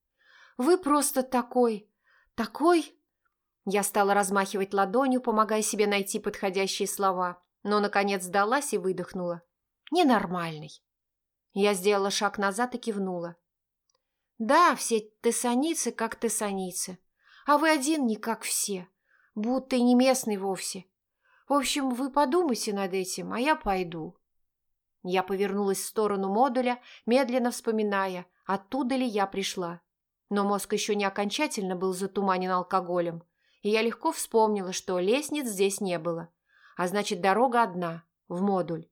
«Вы просто такой... такой...» Я стала размахивать ладонью, помогая себе найти подходящие слова, но, наконец, сдалась и выдохнула. «Ненормальный». Я сделала шаг назад и кивнула. «Да, все тессаницы как тессаницы, а вы один не как все будто и не местный вовсе. В общем, вы подумайте над этим, а я пойду». Я повернулась в сторону модуля, медленно вспоминая, оттуда ли я пришла. Но мозг еще не окончательно был затуманен алкоголем, и я легко вспомнила, что лестниц здесь не было, а значит, дорога одна, в модуль.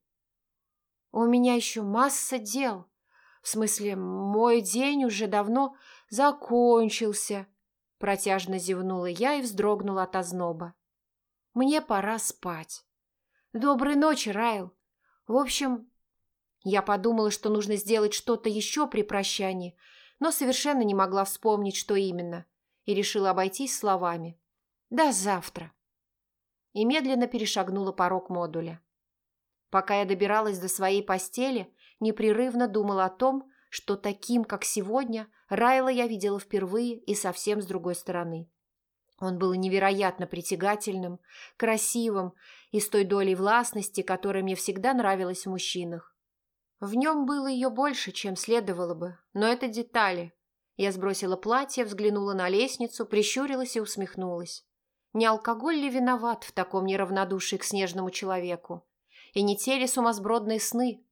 «У меня еще масса дел. В смысле, мой день уже давно закончился», Протяжно зевнула я и вздрогнула от озноба. Мне пора спать. Доброй ночи, Райл. В общем, я подумала, что нужно сделать что-то еще при прощании, но совершенно не могла вспомнить, что именно, и решила обойтись словами. «До завтра!» И медленно перешагнула порог модуля. Пока я добиралась до своей постели, непрерывно думала о том, что таким, как сегодня, Райла я видела впервые и совсем с другой стороны. Он был невероятно притягательным, красивым и с той долей властности, которая мне всегда нравилась в мужчинах. В нем было ее больше, чем следовало бы, но это детали. Я сбросила платье, взглянула на лестницу, прищурилась и усмехнулась. Не алкоголь ли виноват в таком неравнодушии к снежному человеку? И не те ли сумасбродные сны,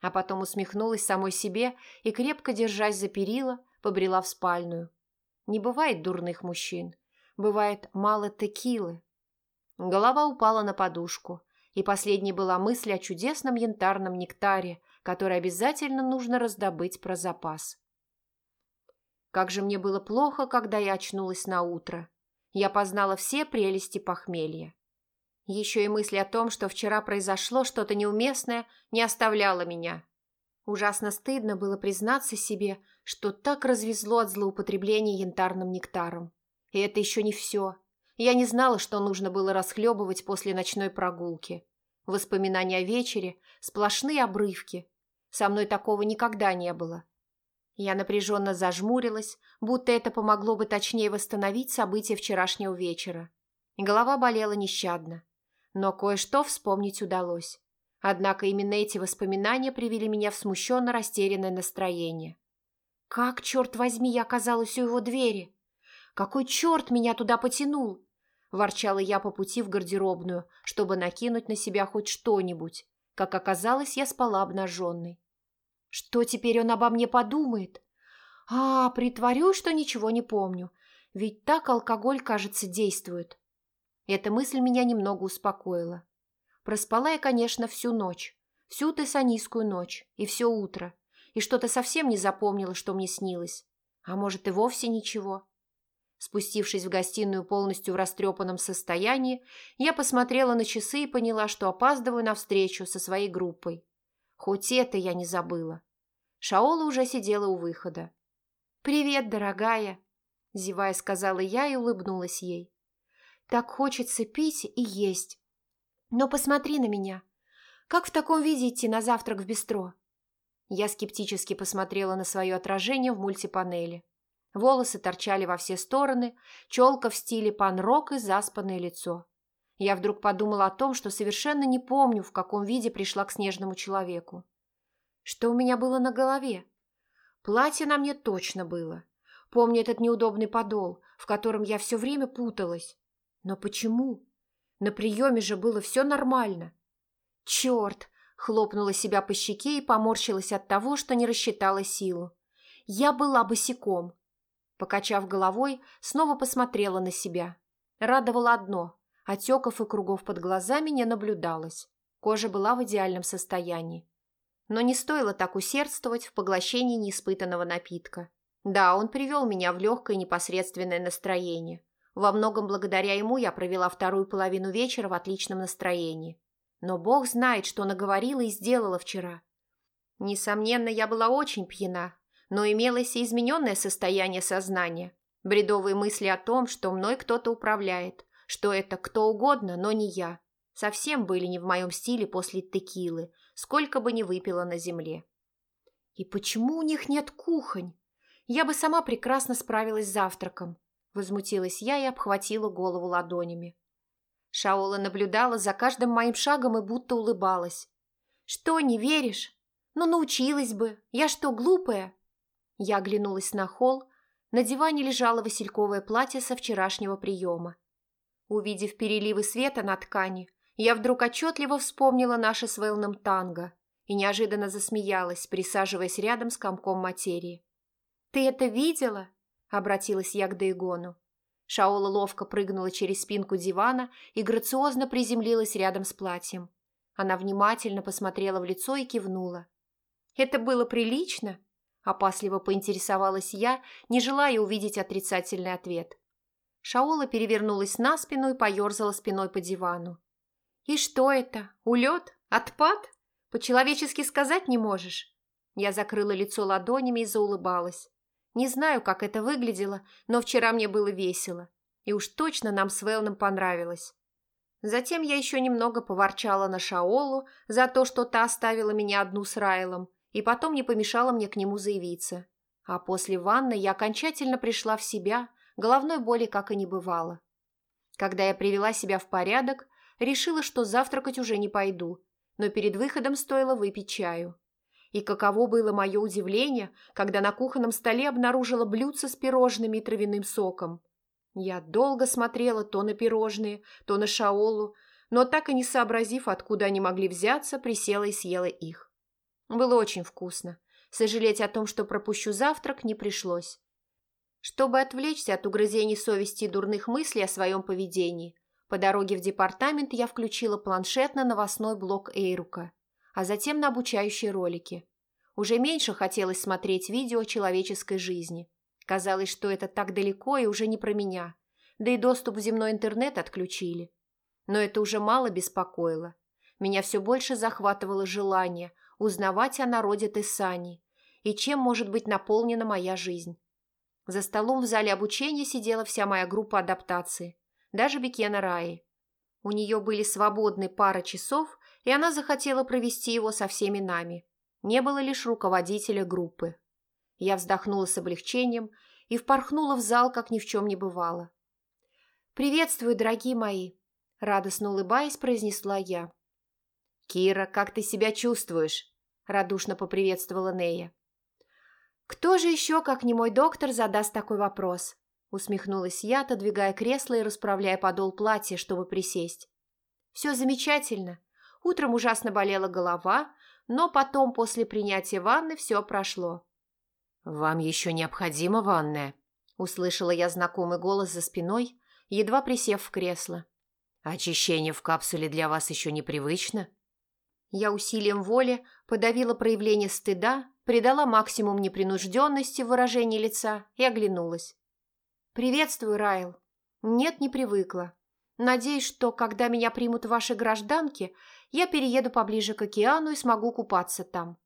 а потом усмехнулась самой себе и, крепко держась за перила, побрела в спальную. Не бывает дурных мужчин. Бывает мало текилы. Голова упала на подушку, и последней была мысль о чудесном янтарном нектаре, который обязательно нужно раздобыть про запас. Как же мне было плохо, когда я очнулась на утро. Я познала все прелести похмелья. Еще и мысль о том, что вчера произошло что-то неуместное, не оставляла меня. Ужасно стыдно было признаться себе, что так развезло от злоупотребления янтарным нектаром. И это еще не все. Я не знала, что нужно было расхлебывать после ночной прогулки. Воспоминания о вечере, сплошные обрывки. Со мной такого никогда не было. Я напряженно зажмурилась, будто это помогло бы точнее восстановить события вчерашнего вечера. Голова болела нещадно но кое-что вспомнить удалось. Однако именно эти воспоминания привели меня в смущенно растерянное настроение. Как, черт возьми, я оказалась у его двери? Какой черт меня туда потянул? Ворчала я по пути в гардеробную, чтобы накинуть на себя хоть что-нибудь. Как оказалось, я спала обнаженной. Что теперь он обо мне подумает? А, притворю, что ничего не помню. Ведь так алкоголь, кажется, действует. Эта мысль меня немного успокоила. Проспала я, конечно, всю ночь, всю тессанийскую ночь и все утро, и что-то совсем не запомнила, что мне снилось. А может, и вовсе ничего. Спустившись в гостиную полностью в растрепанном состоянии, я посмотрела на часы и поняла, что опаздываю на встречу со своей группой. Хоть это я не забыла. Шаола уже сидела у выхода. «Привет, дорогая!» – зевая сказала я и улыбнулась ей. Так хочется пить и есть. Но посмотри на меня. Как в таком виде идти на завтрак в бистро? Я скептически посмотрела на свое отражение в мультипанели. Волосы торчали во все стороны, челка в стиле пан-рок и заспанное лицо. Я вдруг подумала о том, что совершенно не помню, в каком виде пришла к снежному человеку. Что у меня было на голове? Платье на мне точно было. Помню этот неудобный подол, в котором я все время путалась. Но почему? На приеме же было все нормально. Черт! Хлопнула себя по щеке и поморщилась от того, что не рассчитала силу. Я была босиком. Покачав головой, снова посмотрела на себя. Радовало одно – отеков и кругов под глазами не наблюдалось. Кожа была в идеальном состоянии. Но не стоило так усердствовать в поглощении неиспытанного напитка. Да, он привел меня в легкое непосредственное настроение. Во многом благодаря ему я провела вторую половину вечера в отличном настроении. Но Бог знает, что наговорила и сделала вчера. Несомненно, я была очень пьяна, но имелось и измененное состояние сознания. Бредовые мысли о том, что мной кто-то управляет, что это кто угодно, но не я, совсем были не в моем стиле после текилы, сколько бы ни выпила на земле. И почему у них нет кухонь? Я бы сама прекрасно справилась с завтраком. Возмутилась я и обхватила голову ладонями. Шаола наблюдала за каждым моим шагом и будто улыбалась. «Что, не веришь? Ну, научилась бы. Я что, глупая?» Я оглянулась на холл. На диване лежало васильковое платье со вчерашнего приема. Увидев переливы света на ткани, я вдруг отчетливо вспомнила наше с Вэлном танго и неожиданно засмеялась, присаживаясь рядом с комком материи. «Ты это видела?» – обратилась я к Дейгону. Шаола ловко прыгнула через спинку дивана и грациозно приземлилась рядом с платьем. Она внимательно посмотрела в лицо и кивнула. «Это было прилично?» – опасливо поинтересовалась я, не желая увидеть отрицательный ответ. Шаола перевернулась на спину и поерзала спиной по дивану. «И что это? Улет? Отпад? По-человечески сказать не можешь?» Я закрыла лицо ладонями и заулыбалась. Не знаю, как это выглядело, но вчера мне было весело. И уж точно нам с Вэлном понравилось. Затем я еще немного поворчала на Шаолу за то, что та оставила меня одну с Райлом, и потом не помешала мне к нему заявиться. А после ванны я окончательно пришла в себя, головной боли как и не бывало. Когда я привела себя в порядок, решила, что завтракать уже не пойду, но перед выходом стоило выпить чаю. И каково было мое удивление, когда на кухонном столе обнаружила блюдце с пирожными и травяным соком. Я долго смотрела то на пирожные, то на шаолу, но так и не сообразив, откуда они могли взяться, присела и съела их. Было очень вкусно. Сожалеть о том, что пропущу завтрак, не пришлось. Чтобы отвлечься от угрызений совести и дурных мыслей о своем поведении, по дороге в департамент я включила планшет на новостной блок Эйрука, а затем на обучающие ролики. Уже меньше хотелось смотреть видео человеческой жизни. Казалось, что это так далеко и уже не про меня. Да и доступ в земной интернет отключили. Но это уже мало беспокоило. Меня все больше захватывало желание узнавать о народе Тессани и чем может быть наполнена моя жизнь. За столом в зале обучения сидела вся моя группа адаптации даже Бекена Раи. У нее были свободны пара часов, и она захотела провести его со всеми нами. Не было лишь руководителя группы. Я вздохнула с облегчением и впорхнула в зал, как ни в чем не бывало. «Приветствую, дорогие мои!» – радостно улыбаясь, произнесла я. «Кира, как ты себя чувствуешь?» – радушно поприветствовала Нея. «Кто же еще, как не мой доктор, задаст такой вопрос?» Усмехнулась я, отодвигая кресло и расправляя подол платья, чтобы присесть. Все замечательно. Утром ужасно болела голова, но потом, после принятия ванны, все прошло. «Вам еще необходима ванная?» Услышала я знакомый голос за спиной, едва присев в кресло. «Очищение в капсуле для вас еще непривычно?» Я усилием воли подавила проявление стыда, придала максимум непринужденности в выражении лица и оглянулась. «Приветствую, Райл. Нет, не привыкла. Надеюсь, что, когда меня примут ваши гражданки, я перееду поближе к океану и смогу купаться там».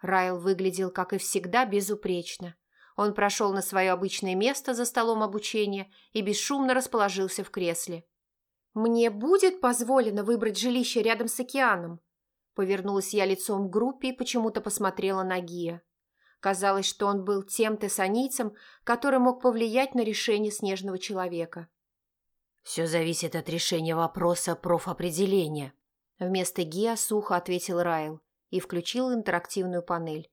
Райл выглядел, как и всегда, безупречно. Он прошел на свое обычное место за столом обучения и бесшумно расположился в кресле. «Мне будет позволено выбрать жилище рядом с океаном?» Повернулась я лицом к группе и почему-то посмотрела на Гия. Казалось, что он был тем тессанийцем, который мог повлиять на решение снежного человека. «Все зависит от решения вопроса профопределения», – вместо ГИА сухо ответил Райл и включил интерактивную панель.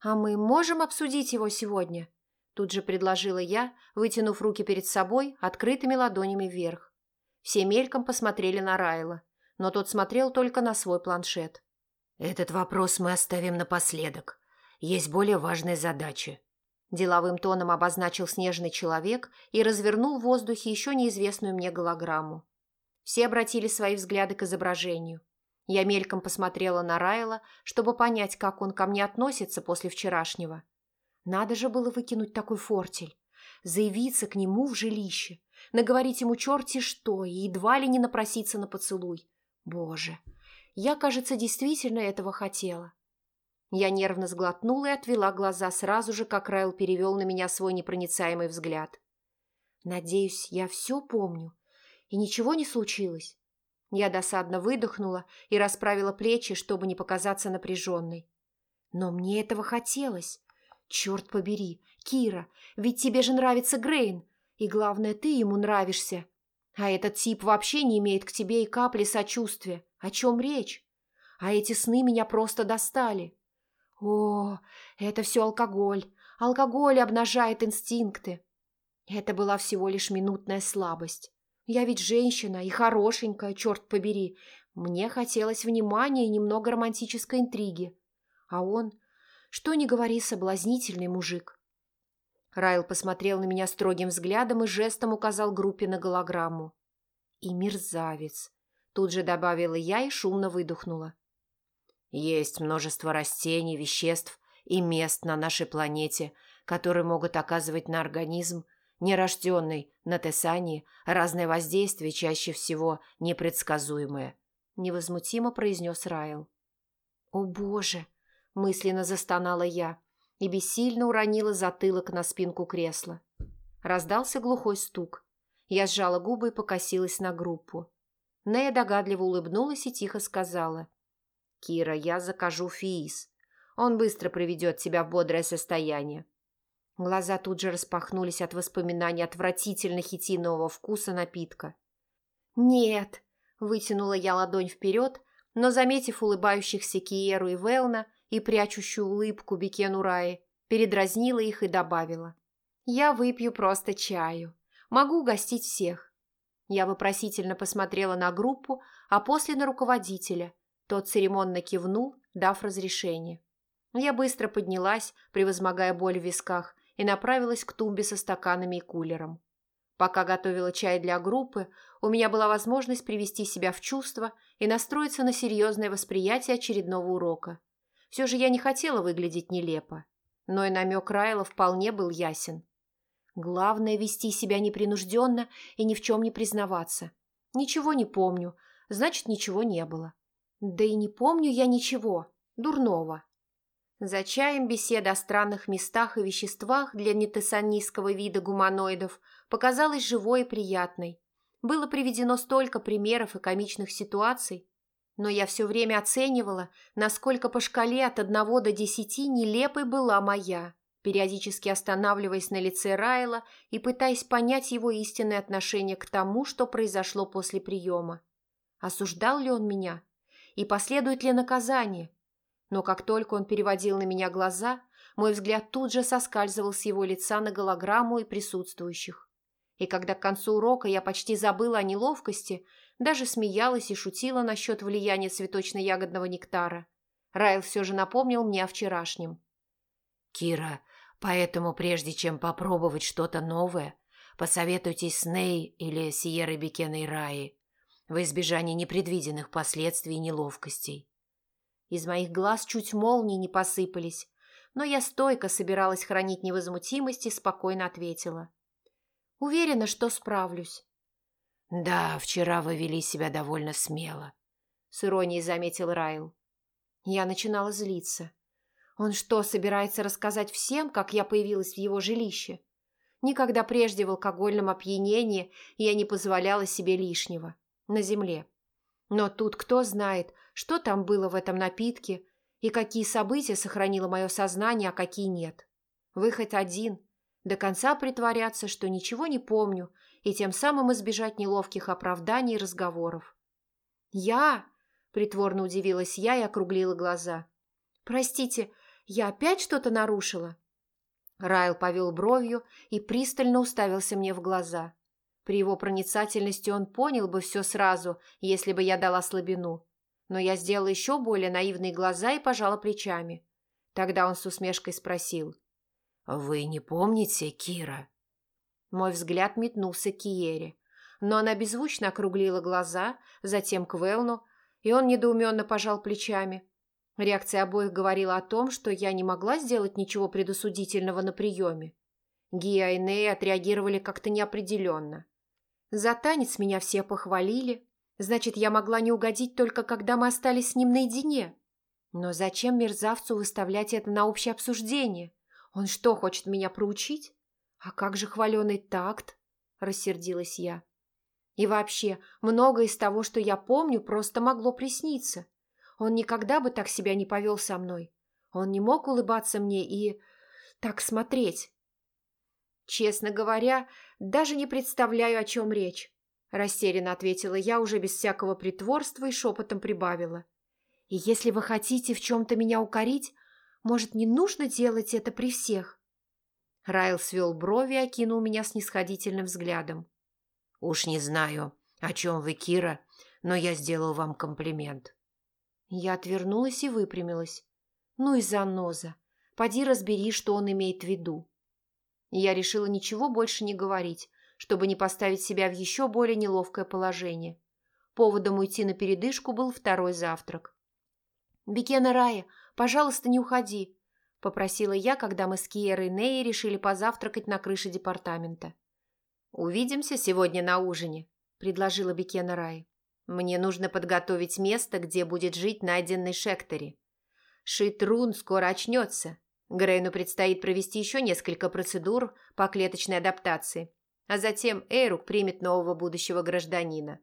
«А мы можем обсудить его сегодня?» Тут же предложила я, вытянув руки перед собой, открытыми ладонями вверх. Все мельком посмотрели на Райла, но тот смотрел только на свой планшет. «Этот вопрос мы оставим напоследок. Есть более важные задачи». Деловым тоном обозначил снежный человек и развернул в воздухе еще неизвестную мне голограмму. Все обратили свои взгляды к изображению. Я мельком посмотрела на Райла, чтобы понять, как он ко мне относится после вчерашнего. Надо же было выкинуть такой фортель, заявиться к нему в жилище, наговорить ему черти что и едва ли не напроситься на поцелуй. Боже, я, кажется, действительно этого хотела. Я нервно сглотнула и отвела глаза сразу же, как Райл перевел на меня свой непроницаемый взгляд. Надеюсь, я все помню, и ничего не случилось. Я досадно выдохнула и расправила плечи, чтобы не показаться напряженной. Но мне этого хотелось. Черт побери, Кира, ведь тебе же нравится Грейн, и главное, ты ему нравишься. А этот тип вообще не имеет к тебе и капли сочувствия. О чем речь? А эти сны меня просто достали. О, это все алкоголь. Алкоголь обнажает инстинкты. Это была всего лишь минутная слабость. Я ведь женщина и хорошенькая, черт побери. Мне хотелось внимания и немного романтической интриги. А он, что ни говори, соблазнительный мужик. Райл посмотрел на меня строгим взглядом и жестом указал группе на голограмму. «И мерзавец!» Тут же добавила я и шумно выдохнула. «Есть множество растений, веществ и мест на нашей планете, которые могут оказывать на организм, нерожденный на Тесании, разное воздействие, чаще всего непредсказуемое», – невозмутимо произнес Райл. «О, Боже!» – мысленно застонала я и бессильно уронила затылок на спинку кресла. Раздался глухой стук. Я сжала губы и покосилась на группу. Нея догадливо улыбнулась и тихо сказала. «Кира, я закажу фиис. Он быстро приведет тебя в бодрое состояние». Глаза тут же распахнулись от воспоминаний отвратительно хитинового вкуса напитка. «Нет!» – вытянула я ладонь вперед, но, заметив улыбающихся Киеру и Велна, и прячущую улыбку Бекену Раи, передразнила их и добавила. «Я выпью просто чаю. Могу угостить всех». Я вопросительно посмотрела на группу, а после на руководителя. Тот церемонно кивнул, дав разрешение. Я быстро поднялась, превозмогая боль в висках, и направилась к тумбе со стаканами и кулером. Пока готовила чай для группы, у меня была возможность привести себя в чувство и настроиться на серьезное восприятие очередного урока. Все же я не хотела выглядеть нелепо. Но и намек Райла вполне был ясен. Главное – вести себя непринужденно и ни в чем не признаваться. Ничего не помню, значит, ничего не было. Да и не помню я ничего. Дурного. За чаем беседа о странных местах и веществах для нетессанийского вида гуманоидов показалась живой и приятной. Было приведено столько примеров и комичных ситуаций, но я все время оценивала, насколько по шкале от одного до десяти нелепой была моя, периодически останавливаясь на лице Райла и пытаясь понять его истинное отношение к тому, что произошло после приема. Осуждал ли он меня? И последует ли наказание? Но как только он переводил на меня глаза, мой взгляд тут же соскальзывал с его лица на голограмму и присутствующих. И когда к концу урока я почти забыла о неловкости, даже смеялась и шутила насчет влияния цветочно-ягодного нектара. Райл все же напомнил мне о вчерашнем. «Кира, поэтому прежде чем попробовать что-то новое, посоветуйтесь с Ней или Сиерой Бекеной Раи во избежание непредвиденных последствий и неловкостей». Из моих глаз чуть молнии не посыпались, но я стойко собиралась хранить невозмутимость и спокойно ответила. «Уверена, что справлюсь». «Да, вчера вы вели себя довольно смело», — с иронией заметил Райл. Я начинала злиться. Он что, собирается рассказать всем, как я появилась в его жилище? Никогда прежде в алкогольном опьянении я не позволяла себе лишнего. На земле. Но тут кто знает, что там было в этом напитке и какие события сохранило мое сознание, а какие нет. Выход один – до конца притворяться, что ничего не помню и тем самым избежать неловких оправданий и разговоров. «Я?» – притворно удивилась я и округлила глаза. «Простите, Я опять что-то нарушила?» Райл повел бровью и пристально уставился мне в глаза. При его проницательности он понял бы все сразу, если бы я дала слабину. Но я сделала еще более наивные глаза и пожала плечами. Тогда он с усмешкой спросил. «Вы не помните, Кира?» Мой взгляд метнулся к Киере, но она беззвучно округлила глаза, затем к Велну, и он недоуменно пожал плечами. Реакция обоих говорила о том, что я не могла сделать ничего предосудительного на приеме. Гия и Ней отреагировали как-то неопределенно. За танец меня все похвалили, значит, я могла не угодить только когда мы остались с ним наедине. Но зачем мерзавцу выставлять это на общее обсуждение? Он что, хочет меня проучить? А как же хваленый такт? Рассердилась я. И вообще, многое из того, что я помню, просто могло присниться. Он никогда бы так себя не повел со мной. Он не мог улыбаться мне и... так смотреть. Честно говоря, даже не представляю, о чем речь. Растерянно ответила я уже без всякого притворства и шепотом прибавила. И если вы хотите в чем-то меня укорить, может, не нужно делать это при всех? Райл свел брови и окинул меня снисходительным взглядом. «Уж не знаю, о чем вы, Кира, но я сделал вам комплимент. Я отвернулась и выпрямилась. Ну и заноза. Поди разбери, что он имеет в виду. Я решила ничего больше не говорить, чтобы не поставить себя в еще более неловкое положение. Поводом уйти на передышку был второй завтрак. «Бекена Рая, пожалуйста, не уходи», – попросила я, когда мы с Киерой Ней решили позавтракать на крыше департамента. «Увидимся сегодня на ужине», – предложила Бекена Рай. Мне нужно подготовить место, где будет жить найденный Шектори. Шитрун скоро очнется. Грейну предстоит провести еще несколько процедур по клеточной адаптации, а затем Эйрук примет нового будущего гражданина.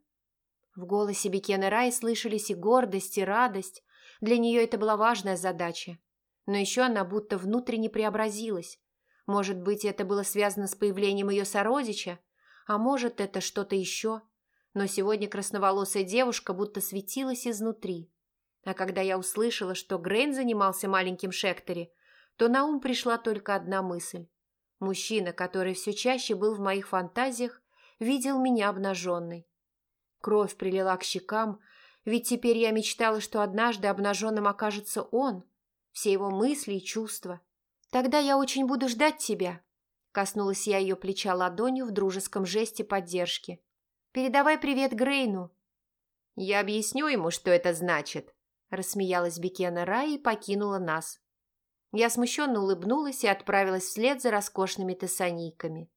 В голосе Бекены Рай слышались и гордость, и радость. Для нее это была важная задача. Но еще она будто внутренне преобразилась. Может быть, это было связано с появлением ее сородича, а может, это что-то еще – но сегодня красноволосая девушка будто светилась изнутри. А когда я услышала, что Грейн занимался маленьким Шектори, то на ум пришла только одна мысль. Мужчина, который все чаще был в моих фантазиях, видел меня обнаженной. Кровь прилила к щекам, ведь теперь я мечтала, что однажды обнаженным окажется он, все его мысли и чувства. Тогда я очень буду ждать тебя. Коснулась я ее плеча ладонью в дружеском жесте поддержки. Передавай привет Грейну». «Я объясню ему, что это значит», – рассмеялась Бекена Рай и покинула нас. Я смущенно улыбнулась и отправилась вслед за роскошными тессанийками.